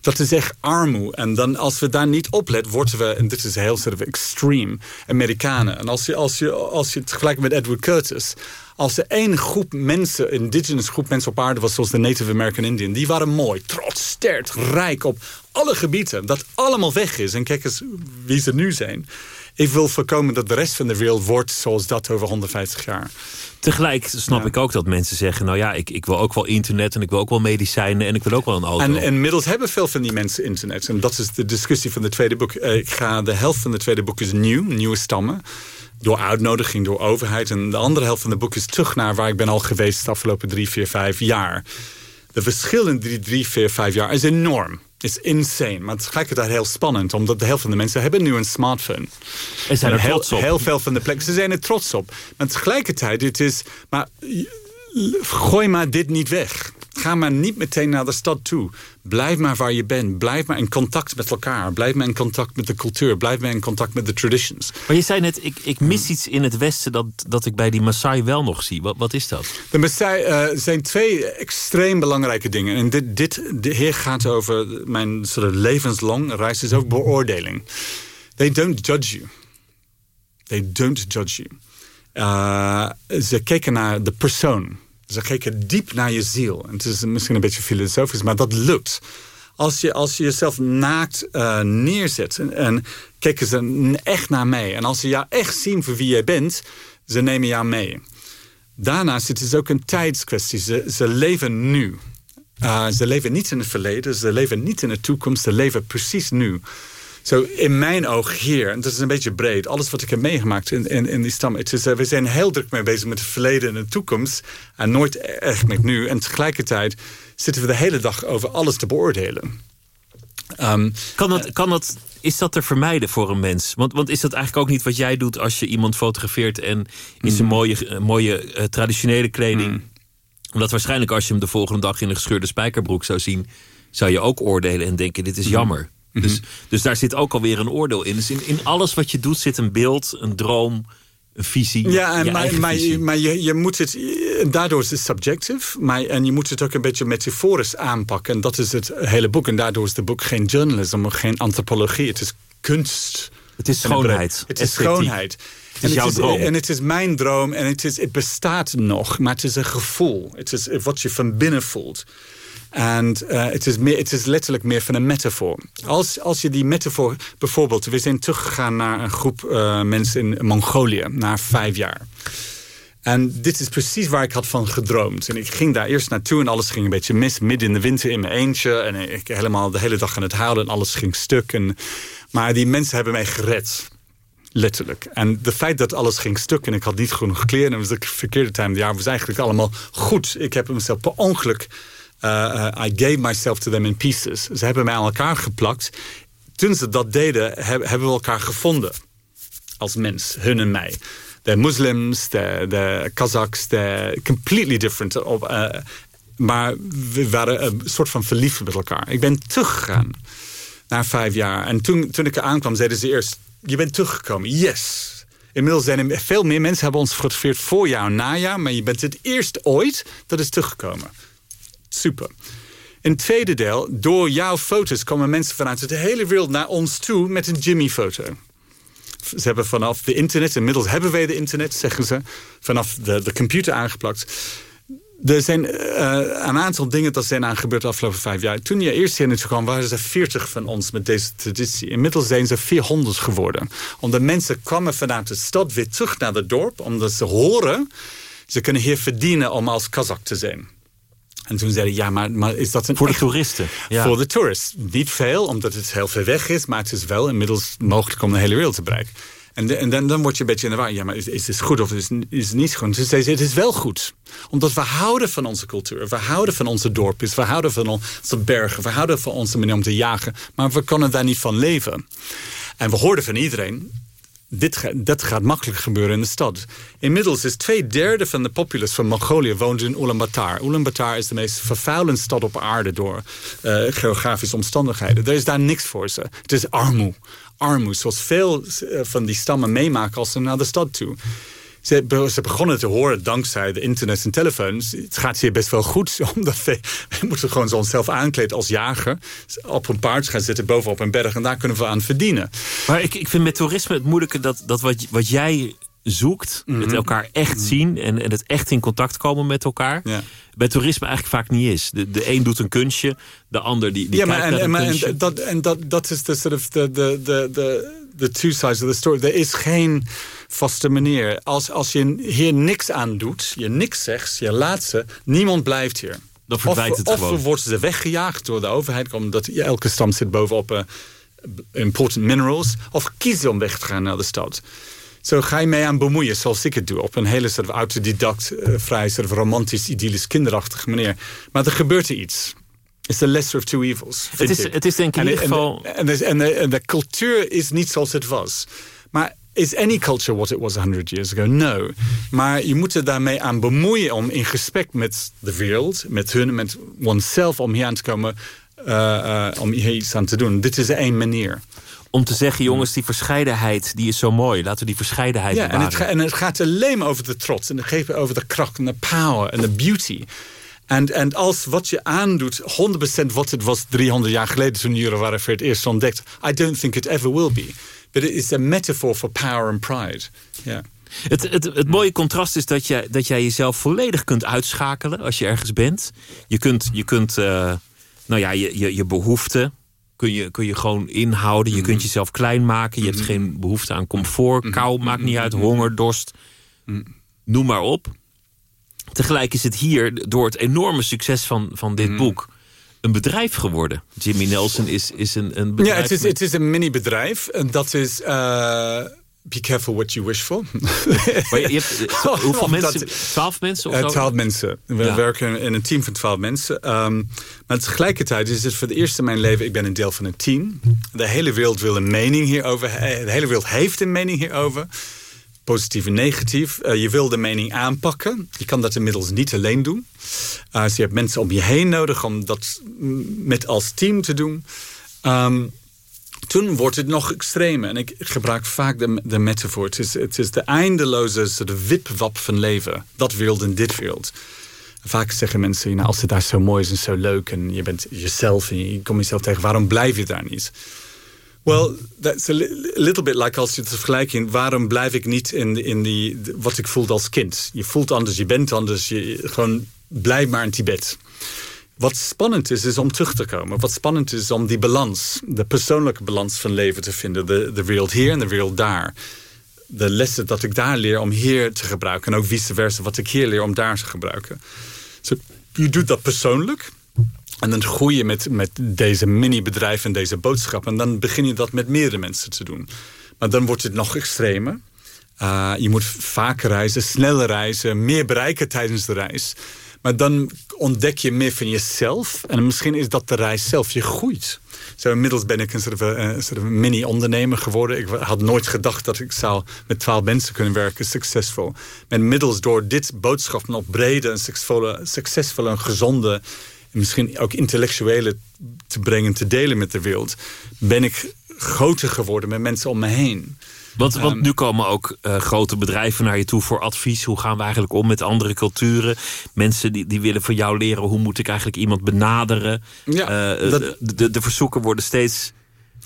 Dat is echt armoe. En dan als we daar niet op letten, worden we, en dit is heel soort of extreme, Amerikanen. En als je, als je, als je het vergelijkt met Edward Curtis. Als er één groep mensen, indigenous groep mensen op aarde was, zoals de Native American Indian, die waren mooi, trots, sterk, rijk op alle gebieden. Dat allemaal weg is. En kijk eens wie ze nu zijn. Ik wil voorkomen dat de rest van de wereld wordt zoals dat over 150 jaar. Tegelijk snap Ja. ik ook dat mensen zeggen... nou ja, ik, ik wil ook wel internet en ik wil ook wel medicijnen... en ik wil ook wel een auto. En inmiddels hebben veel van die mensen internet. En dat is de discussie van het tweede boek. Eh, Ik ga, de helft van het tweede boek is nieuw, nieuwe stammen. Door uitnodiging, door overheid. En de andere helft van het boek is terug naar waar ik ben al geweest... de afgelopen drie, vier, vijf jaar. De verschil in die drie, vier, vijf jaar is enorm. Is insane. Maar tegelijkertijd heel spannend. Omdat de helft van de mensen hebben nu een smartphone. En zijn er heel, trots op. Heel veel van de plekken. Ze zijn er trots op. Maar tegelijkertijd, het is... Maar, gooi maar dit niet weg. Ga maar niet meteen naar de stad toe. Blijf maar waar je bent. Blijf maar in contact met elkaar. Blijf maar in contact met de cultuur. Blijf maar in contact met de traditions. Maar je zei net, ik, ik mis iets in het Westen dat, dat ik bij die Maasai wel nog zie. Wat, wat is dat? De Maasai eh, zijn twee extreem belangrijke dingen. En dit, dit, dit hier gaat over mijn soort of levenslang reis. is ook beoordeling. They don't judge you. They don't judge you. Uh, ze kijken naar de persoon. Ze kijken diep naar je ziel. En het is misschien een beetje filosofisch, maar dat lukt. Als je, als je jezelf naakt uh, neerzet en, en kijken ze echt naar mee. En als ze jou echt zien voor wie jij bent, ze nemen jou mee. Daarnaast het is ook een tijdskwestie. Ze, ze leven nu. Uh, ze leven niet in het verleden, ze leven niet in de toekomst, ze leven precies nu. Zo in mijn oog hier, en dat is een beetje breed, alles wat ik heb meegemaakt in, in, in die stam. Het is, uh, we zijn heel druk mee bezig met het verleden en de toekomst. En nooit echt met nu. En tegelijkertijd zitten we de hele dag over alles te beoordelen. Um, kan dat, kan dat, is dat te vermijden voor een mens? Want, want is dat eigenlijk ook niet wat jij doet als je iemand fotografeert en in zijn mm. mooie, mooie uh, traditionele kleding. Mm. Omdat waarschijnlijk als je hem de volgende dag in een gescheurde spijkerbroek zou zien, zou je ook oordelen en denken: dit is jammer. Mm -hmm. dus, dus daar zit ook alweer een oordeel in. Dus in, in alles wat je doet zit een beeld, een droom, een visie. Ja, en maar, maar, visie. maar je, je moet het, daardoor is het subjective, maar en je moet het ook een beetje metaforisch aanpakken. En dat is het hele boek. En daardoor is het boek geen journalism, geen antropologie. Het is kunst. Het is En het schoonheid. bereik- Het is esthetiek. schoonheid. Het is jouw droom. En het is mijn droom en het, is, het bestaat nog, maar het is een gevoel. Het is wat je van binnen voelt. En het, is meer, het is letterlijk meer van een metafoor. Als, als je die metafoor... Bijvoorbeeld, we zijn teruggegaan naar een groep eh, mensen in Mongolië... na vijf jaar. En dit is precies waar ik had van gedroomd. En ik ging daar eerst naartoe en alles ging een beetje mis. Midden in de winter in mijn eentje. En ik helemaal de hele dag aan het huilen en alles ging stuk. En, maar die mensen hebben mij gered. Letterlijk. En de feit dat alles ging stuk en ik had niet genoeg kleren... en was de verkeerde of the jaar, was eigenlijk allemaal goed. Ik heb mezelf per ongeluk... uh, I gave myself to them in pieces. Ze hebben mij aan elkaar geplakt. Toen ze dat deden, heb, hebben we elkaar gevonden. Als mens, hun en mij. De moslims, de, Kazaks, de completely different. Uh, maar we waren een soort van verliefd met elkaar. Ik ben teruggegaan na vijf jaar. En toen, toen ik aankwam, zeiden ze eerst... je bent teruggekomen, yes. Inmiddels zijn er veel meer mensen hebben ons gefotografeerd voor jou najaar... maar je bent het eerst ooit dat is teruggekomen. Super. Het tweede deel, door jouw foto's komen mensen vanuit de hele wereld naar ons toe met een Jimmy-foto. Ze hebben vanaf de internet, inmiddels hebben wij de internet, zeggen ze, vanaf de, de computer aangeplakt. Er zijn uh, een aantal dingen dat zijn aan gebeurd de afgelopen vijf jaar. Toen je eerst hier naartoe kwam, waren er 40 van ons met deze traditie. Inmiddels zijn ze 400 geworden. Omdat mensen kwamen vanuit de stad weer terug naar het dorp. Omdat ze horen, ze kunnen hier verdienen om als Kazak te zijn. En toen zeiden ja, maar, maar is dat een... Voor de toeristen. Ja. Voor de tourist. Niet veel, omdat het heel ver weg is. Maar het is wel inmiddels mogelijk om de hele wereld te bereiken. En, de, en dan, dan word je een beetje in de war. Ja, maar is, is dit goed of is, is het niet goed? Dus ze het is wel goed. Omdat we houden van onze cultuur. We houden van onze dorpjes. We houden van onze bergen. We houden van onze manier om te jagen. Maar we kunnen daar niet van leven. En we hoorden van iedereen dit, dat gaat makkelijk gebeuren in de stad. Inmiddels is twee derde van de populace van Mongolië woont in Ulaanbaatar. Ulaanbaatar is de meest vervuilende stad op aarde door uh, geografische omstandigheden. Er is daar niks voor ze. Het is armoe. Armoe, zoals veel uh, van die stammen meemaken als ze naar de stad toe. Ze, ze, begonnen te horen dankzij de internet en telefoons. Het gaat hier best wel goed. *laughs* Omdat we, we moeten gewoon zo onszelf aankleden als jager. Op een paard gaan zitten bovenop een berg. En daar kunnen we aan verdienen. Maar ik, ik vind met toerisme het moeilijke dat, dat wat, wat jij zoekt. Mm -hmm. Het elkaar echt mm -hmm. zien en, en het echt in contact komen met elkaar. Ja. Bij toerisme eigenlijk vaak niet is. De, de een doet een kunstje, de ander die, die ja, maar kijkt en, naar een en, kunstje. En dat, en dat, dat is de sort of de, de, de, de, de two sides of the story. Er is geen vaste manier. Als, als je hier niks aan doet, je niks zegt, je laat ze, niemand blijft hier. Dan verdwijnt of, het of gewoon. worden ze weggejaagd door de overheid, omdat elke stam zit bovenop uh, important minerals. Of kiezen om weg te gaan naar de stad. Zo ga je mee aan bemoeien, zoals ik het doe. Op een hele soort autodidact, uh, vrij soort romantisch, idyllisch, kinderachtige manier. Maar er gebeurt er iets. It's the lesser of two evils. Het is, het is denk ik in ieder geval... En de, cultuur is niet zoals het was. Maar is any culture what it was 100 years ago? No. Maar je moet er daarmee aan bemoeien om in gesprek met de wereld, met hun, met oneself, om hier aan te komen, uh, uh, om hier iets aan te doen. Dit is één manier. Om te zeggen, jongens, die verscheidenheid die is zo mooi. Laten we die verscheidenheid ja, en het, en het, gaat alleen maar over de trots. En het gaat over de kracht en de power en de beauty. En, en als wat je aandoet 100% wat het was 300 jaar geleden... toen jullie waren voor het eerst ontdekt... I don't think it ever will be. But it is a metaphor for power and pride. Yeah. Het, het, het mooie contrast is dat, je, dat jij jezelf volledig kunt uitschakelen... als je ergens bent. Je kunt, je, kunt uh, nou ja, je, je, je behoeften kun je, kun je gewoon inhouden. Je kunt jezelf klein maken. Je hebt geen behoefte aan comfort. Kou maakt niet uit. Honger, dorst. Noem maar op. Tegelijk is het hier, door het enorme succes van, van dit mm. boek... een bedrijf geworden. Jimmy Nelson is, is een, een bedrijf... Ja, het is, het is een mini-bedrijf. En dat is... Uh, be careful what you wish for. *laughs* maar je, je hebt, uh, hoeveel *laughs* mensen? Twaalf mensen? Of uh, twaalf mensen. We ja. werken in een team van twaalf mensen. Um, maar tegelijkertijd is het voor het eerst in mijn leven... ik ben een deel van een team. De hele wereld wil een mening hierover. De hele wereld heeft een mening hierover positief en negatief. Uh, je wil de mening aanpakken. Je kan dat inmiddels niet alleen doen. Uh, dus je hebt mensen om je heen nodig om dat met als team te doen. Um, toen wordt het nog extremer. En ik gebruik vaak de, de metafoor. Het is, het is de eindeloze soort wipwap van leven. Dat wereld en dit wereld. Vaak zeggen mensen, nou, als het daar zo mooi is en zo leuk... en je bent jezelf en je komt jezelf tegen... waarom blijf je daar niet? Well, that's a little bit like als je het vergelijkt... waarom blijf ik niet in, in die, wat ik voelde als kind? Je voelt anders, je bent anders, je, gewoon blijf maar in Tibet. Wat spannend is, is om terug te komen. Wat spannend is om die balans, de persoonlijke balans van leven te vinden. De, de wereld hier en de wereld daar. De lessen dat ik daar leer om hier te gebruiken. En ook vice versa, wat ik hier leer om daar te gebruiken. So, je doet dat persoonlijk. En dan groei je met, met deze mini-bedrijf en deze boodschap. En dan begin je dat met meerdere mensen te doen. Maar dan wordt het nog extremer. Uh, je moet vaker reizen, sneller reizen, meer bereiken tijdens de reis. Maar dan ontdek je meer van jezelf. En misschien is dat de reis zelf. Je groeit. Zo inmiddels ben ik een soort, een soort mini-ondernemer geworden. Ik had nooit gedacht dat ik zou met twaalf mensen kunnen werken, succesvol. Maar inmiddels door dit boodschap nog brede en succesvolle, succesvolle en gezonde misschien ook intellectuele te brengen, te delen met de wereld, ben ik groter geworden met mensen om me heen. Want, want ehm, nu komen ook uh, grote bedrijven naar je toe voor advies. Hoe gaan we eigenlijk om met andere culturen? Mensen die, die willen van jou leren hoe moet ik eigenlijk iemand benaderen. Ja, uh, dat, de, de verzoeken worden steeds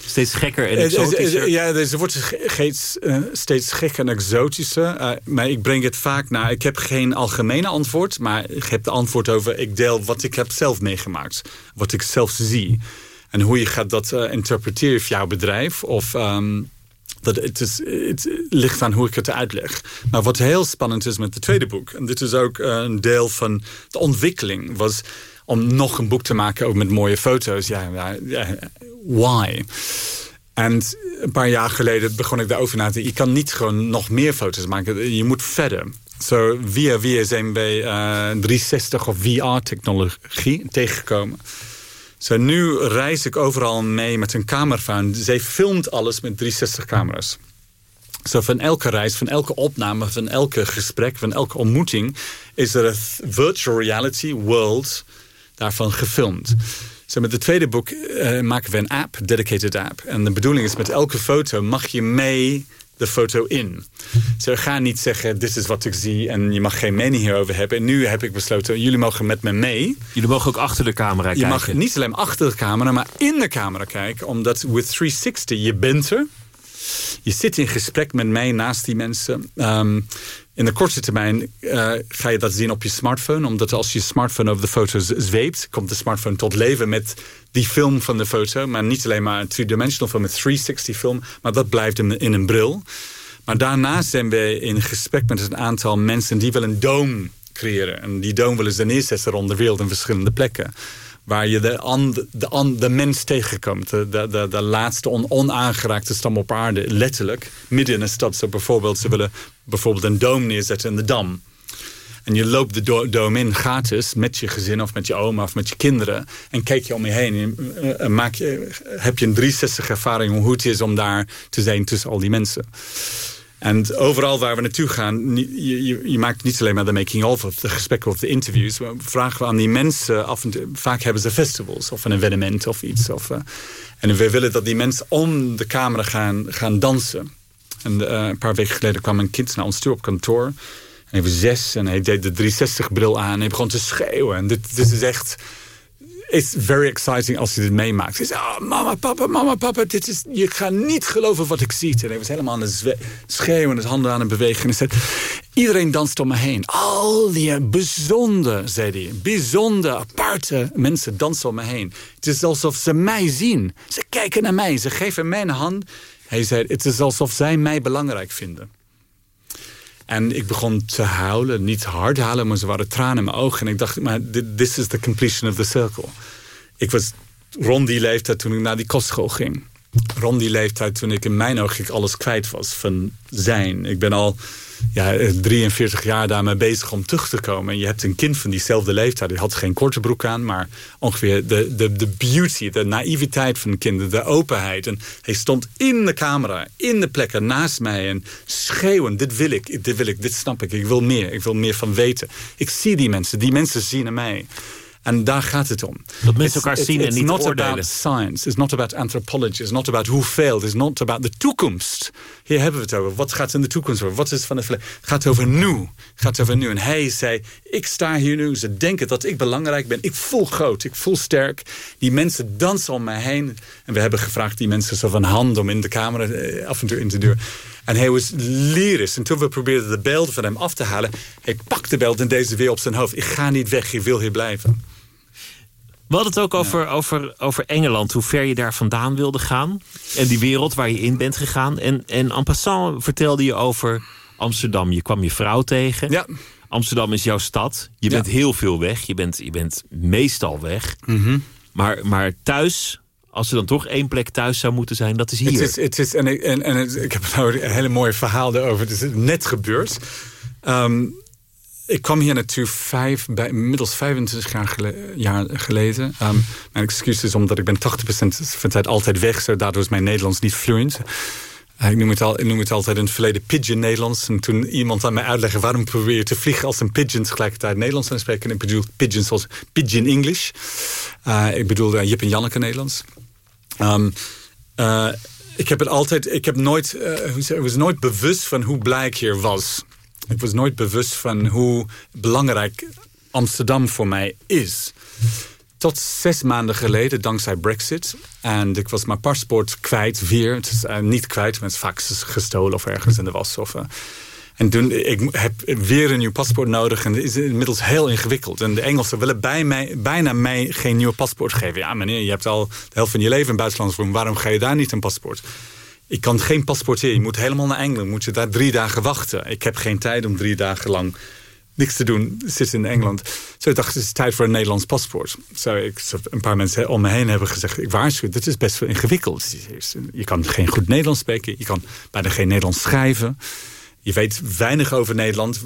Steeds gekker en exotischer. Ja, ze wordt steeds, uh, steeds gekker en exotischer. Uh, maar ik breng het vaak naar... Ik heb geen algemene antwoord, maar ik heb de antwoord over... ik deel wat ik heb zelf meegemaakt. Wat ik zelf zie. En hoe je gaat dat uh, interpreteren voor jouw bedrijf. Of... Um, dat het, is, het ligt aan hoe ik het uitleg. Maar wat heel spannend is met het tweede boek... en dit is ook een deel van de ontwikkeling... was om nog een boek te maken ook met mooie foto's. Ja, ja why? En een paar jaar geleden begon ik daarover na te denken. Je kan niet gewoon nog meer foto's maken. Je moet verder. Zo via via zijn uh, 360 of VR-technologie tegengekomen. Zo nu reis ik overal mee met een camera. Zij filmt alles met 360 camera's. Zo van elke reis, van elke opname, van elke gesprek, van elke ontmoeting... is er een virtual reality world daarvan gefilmd. Zo met het tweede boek uh, maken we een app, dedicated app. En de bedoeling is met elke foto mag je mee de foto in. Zo ga niet zeggen, dit is wat ik zie en je mag geen mening hierover hebben. En nu heb ik besloten, jullie mogen met me mee. Jullie mogen ook achter de camera kijken. Je mag niet alleen achter de camera, maar in de camera kijken. Omdat with 360, je bent er. Je zit in gesprek met mij naast die mensen. Um, in de korte termijn uh, ga je dat zien op je smartphone. Omdat als je smartphone over de foto's zweept... komt de smartphone tot leven met die film van de foto. Maar niet alleen maar een three-dimensional film met 360 film. Maar dat blijft in, een bril. Maar daarnaast zijn we in gesprek met een aantal mensen... die willen een dome creëren. En die dome willen ze neerzetten rond de wereld in verschillende plekken waar je de, de, de mens tegenkomt. De, de, de laatste on, onaangeraakte stam op aarde, letterlijk. Midden in een stad. Zo bijvoorbeeld, ze willen bijvoorbeeld een doom neerzetten in de Dam. En je loopt de do dome in gratis met je gezin of met je oma of met je kinderen. En kijk je om je heen. En eh, eh, maak je, heb je een 360 ervaring hoe het is om daar te zijn tussen al die mensen. En overal waar we naartoe gaan, je, je, je, maakt niet alleen maar de making-of... of de gesprekken of de interviews. We vragen we aan die mensen, af en toe, vaak hebben ze festivals... of een evenement of iets. Of, uh, en we willen dat die mensen om de camera gaan, gaan dansen. En uh, een paar weken geleden kwam een kind naar ons toe op kantoor. En hij was zes en hij deed de 360-bril aan... en hij begon te schreeuwen. En dit, dit is echt is very exciting als je dit meemaakt. Hij zei, oh, mama, papa, mama, papa, dit is, je gaat niet geloven wat ik zie. En hij was helemaal aan het schreeuwen, het handen aan het bewegen. En hij iedereen danst om me heen. Al die bijzondere, zei hij, bijzondere, aparte mensen dansen om me heen. Het is alsof ze mij zien. Ze kijken naar mij, ze geven mij een hand. Hij zei, het is alsof zij mij belangrijk vinden. En ik begon te huilen, niet hard huilen, maar ze waren tranen in mijn ogen. En ik dacht, maar this is the completion of the circle. Ik was rond die leeftijd toen ik naar die kostschool ging. Rond die leeftijd toen ik in mijn ogen alles kwijt was van zijn. Ik ben al ja, 43 jaar daarmee bezig om terug te komen. En je hebt een kind van diezelfde leeftijd. Die had geen korte broek aan, maar ongeveer de, de, de beauty, de naïviteit van de kinderen, de openheid. En hij stond in de camera, in de plekken naast mij en schreeuwen. Dit wil ik, dit wil ik, dit snap ik. Ik wil meer, ik wil meer van weten. Ik zie die mensen, die mensen zien naar mij. En daar gaat het om. Dat mensen elkaar zien en niet not oordelen. about science. It's not about anthropology. It's not about who failed. It's not about de toekomst. Hier hebben we het over. Wat gaat in de toekomst over? Wat is van het verleden? Het gaat over nu. Het gaat over nu. En hij zei, ik sta hier nu. Ze denken dat ik belangrijk ben. Ik voel groot. Ik voel sterk. Die mensen dansen om mij heen. En we hebben gevraagd die mensen zo van hand om in de kamer eh, af en toe in te duwen. En hij was lyrisch. En toen we probeerden de beelden van hem af te halen... hij pakt de beeld en deze weer op zijn hoofd. Ik ga niet weg, ik wil hier blijven. We hadden het ook over, over, over Engeland, hoe ver je daar vandaan wilde gaan. En die wereld waar je in bent gegaan. En, en en passant vertelde je over Amsterdam. Je kwam je vrouw tegen. Ja. Amsterdam is jouw stad. Je Ja. bent heel veel weg. Je bent, je bent meestal weg. Mhm. maar, maar thuis, als er dan toch één plek thuis zou moeten zijn, dat is hier. Het is, het is, en ik, en, en het- ik heb nou *laughs* een hele mooie verhaal erover. Het is net gebeurd. Ehm, ik kwam hier naartoe vijf, inmiddels 25 jaar, gele- jaar geleden. Ehm, mijn excuus is omdat ik ben 80% van de tijd altijd weg. Zo, daardoor is mijn Nederlands niet fluent. Eh, Ik noem, het al, noem het altijd in het verleden pigeon Nederlands. En toen iemand aan mij uitlegde waarom probeer je te vliegen als een pigeon tegelijkertijd Nederlands te spreken. En ik bedoel pigeon zoals pigeon English. Eh, ik bedoel eh, Jip en Janneke Nederlands. Ehm, eh, ik heb het altijd, ik heb nooit, ik was nooit bewust van hoe blij ik hier was. Ik was nooit bewust van hoe belangrijk Amsterdam voor mij is. Tot zes maanden geleden, dankzij Brexit. En ik was mijn paspoort kwijt weer. Het is eh, niet kwijt, maar het is vaak gestolen of ergens in de was. Of, eh. en toen, ik heb weer een nieuw paspoort nodig. En het is inmiddels heel ingewikkeld. En de Engelsen willen bij mij, bijna mij geen nieuw paspoort geven. Ja, meneer, je hebt al de helft van je leven in buitenlands wonen. Waarom ga je daar niet een paspoort? Ik kan geen paspoorteren. Je moet helemaal naar Engeland. Moet je daar drie dagen wachten. Ik heb geen tijd om drie dagen lang niks te doen. Zit in Engeland. Zo ik dacht, het is tijd voor een Nederlands paspoort. Zo een paar mensen om me heen hebben gezegd... ik waarschuw, dit is best wel ingewikkeld. Je kan geen goed Nederlands spreken. Je kan bijna geen Nederlands schrijven. Je weet weinig over Nederland.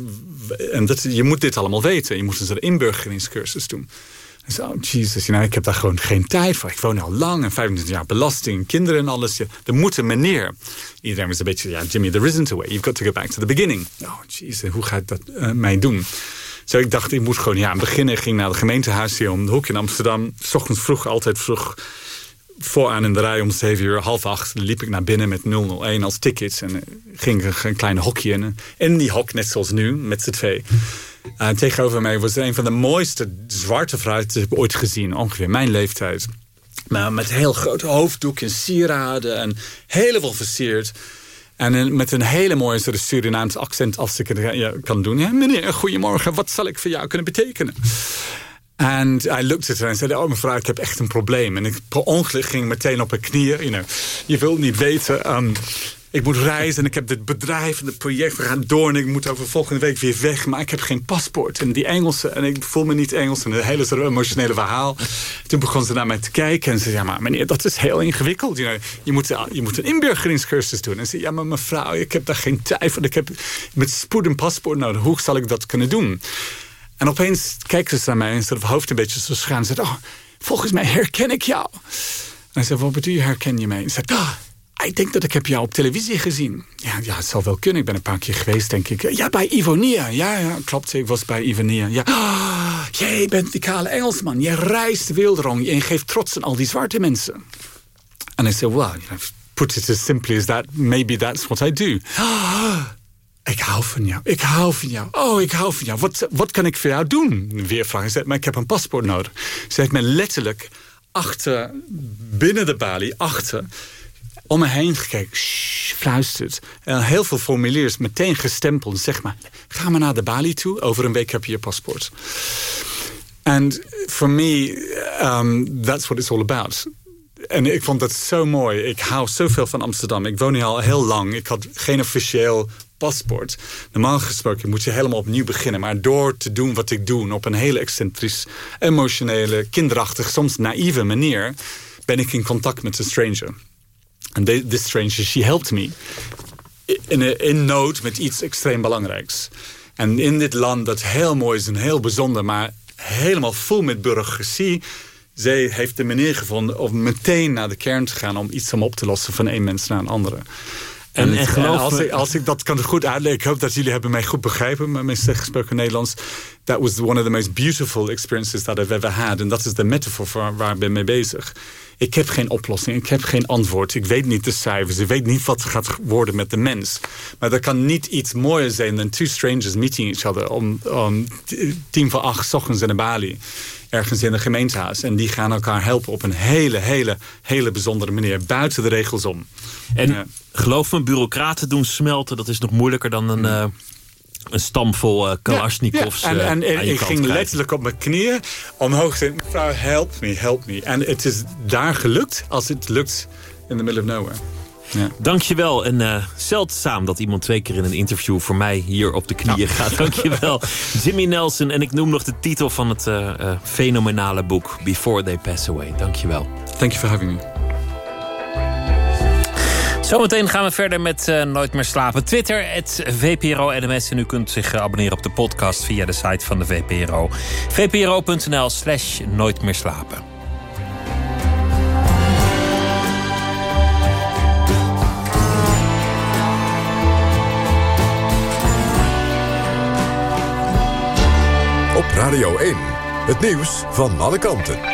En dat, je moet dit allemaal weten. Je moet een inburgeringscursus doen. Zei, oh Jesus, nou, ik heb daar gewoon geen tijd voor. Ik woon al lang en 25 jaar belasting, kinderen en alles. Er moet een meneer. Iedereen was een beetje, ja, Jimmy, there isn't a way. You've got to go back to the beginning. Oh, Jesus, hoe ga ik dat uh, mij doen? Zo, ik dacht, ik moet gewoon ja, beginnen. Ik ging naar het gemeentehuis hier om de hoek in Amsterdam. S ochtends vroeg, altijd vroeg. Vooraan in de rij om 7 uur, half acht, liep ik naar binnen met 001 als tickets. En uh, ging een klein hokje in. In die hok, net zoals nu, met z'n twee. Uh, tegenover mij was een van de mooiste zwarte vrouwen die ik ooit gezien. Ongeveer mijn leeftijd. Maar met heel grote hoofddoek en sieraden. En helemaal versierd. En met een hele mooie soort Surinaamse accent als ik het kan doen. Meneer, goedemorgen. Wat zal ik voor jou kunnen betekenen? En hij looked at her en zei, oh mevrouw, ik heb echt een probleem. En ik per ongeluk ging meteen op mijn knieën. You know, je wilt niet weten... Um, ik moet reizen en ik heb dit bedrijf en het project. We gaan door en ik moet over volgende week weer weg. Maar ik heb geen paspoort. En die Engelsen, en ik voel me niet Engels. En een hele emotionele verhaal. Toen begon ze naar mij te kijken. En ze zei, ja maar meneer, dat is heel ingewikkeld. Je, moet, je moet een inburgeringscursus doen. En ze zei, ja maar mevrouw, ik heb daar geen tijd voor. Ik heb met spoed een paspoort nodig. Hoe zal ik dat kunnen doen? En opeens kijkt ze naar mij en soort hoofd een beetje zo schuin. En zei, oh, volgens mij herken ik jou. En ik zei, wat bedoel je, herken je mij? En ze zei, oh, ik denk dat ik heb jou op televisie gezien. Ja, ja, het zal wel kunnen. Ik ben een paar keer geweest, denk ik. Ja, bij Ivonia. Ja, ja, klopt. Ik was bij Ivonia. Ja. Oh, jij bent die kale Engelsman. Je reist rond. En je geeft trots aan al die zwarte mensen. En ik zei, well, you know, put it as simply as that. Maybe that's what I do. Oh, ik hou van jou. Ik hou van jou. Oh, ik hou van jou. Wat, wat kan ik voor jou doen? Weer vragen. Ze maar ik heb een paspoort nodig. Ze heeft me letterlijk achter, binnen de balie, achter om me heen gekeken, shh, fluistert. En heel veel formuliers meteen gestempeld. Zeg maar, ga maar naar de balie toe. Over een week heb je je paspoort. En for me, um, that's what it's all about. En ik vond dat zo mooi. Ik hou zoveel van Amsterdam. Ik woon hier al heel lang. Ik had geen officieel paspoort. Normaal gesproken moet je helemaal opnieuw beginnen. Maar door te doen wat ik doe... op een hele excentrisch, emotionele, kinderachtig... soms naïeve manier... ben ik in contact met een stranger. En this stranger, she helped me in, in nood met iets extreem belangrijks. En in dit land dat heel mooi is en heel bijzonder... maar helemaal vol met bureaucratie... zij heeft de manier gevonden om meteen naar de kern te gaan... om iets om op te lossen van één mens naar een andere. En, en, geloof als, me- ik, als ik dat kan goed uitleggen, ik hoop dat jullie hebben mij goed begrepen met mijn gesproken Nederlands. That was one of the most beautiful experiences that I've ever had. En dat is de metafoor waar, waar ik ben mee bezig. Ik heb geen oplossing, ik heb geen antwoord. Ik weet niet de cijfers, ik weet niet wat er gaat worden met de mens. Maar er kan niet iets mooier zijn dan two strangers meeting each other... om, om tien voor acht ochtends in Bali ergens in een gemeentehuis. En die gaan elkaar helpen op een hele, hele, hele bijzondere manier. Buiten de regels om. En Ja. geloof me, bureaucraten doen smelten... dat is nog moeilijker dan een, eh, een stam vol eh Kalashnikovs Ja, en, eh, en, ik ging krijgen. letterlijk op mijn knieën omhoog zeggen... mevrouw, help me, help me. En het is daar gelukt als het lukt in the middle of nowhere. Ja. Dankjewel. En eh zeldzaam dat iemand twee keer in een interview voor mij hier op de knieën gaat. *laughs* Dankjewel. Jimmy Nelson. En ik noem nog de titel van het fenomenale boek Before They Pass Away. Dankjewel. Thank you for having me. Zometeen gaan we verder met eh, Nooit meer slapen. Twitter, het VPRO NMS. En u kunt zich eh, abonneren op de podcast via de site van de VPRO. vpro.nl slash Nooit meer slapen. Op Radio 1. Het nieuws van alle kanten.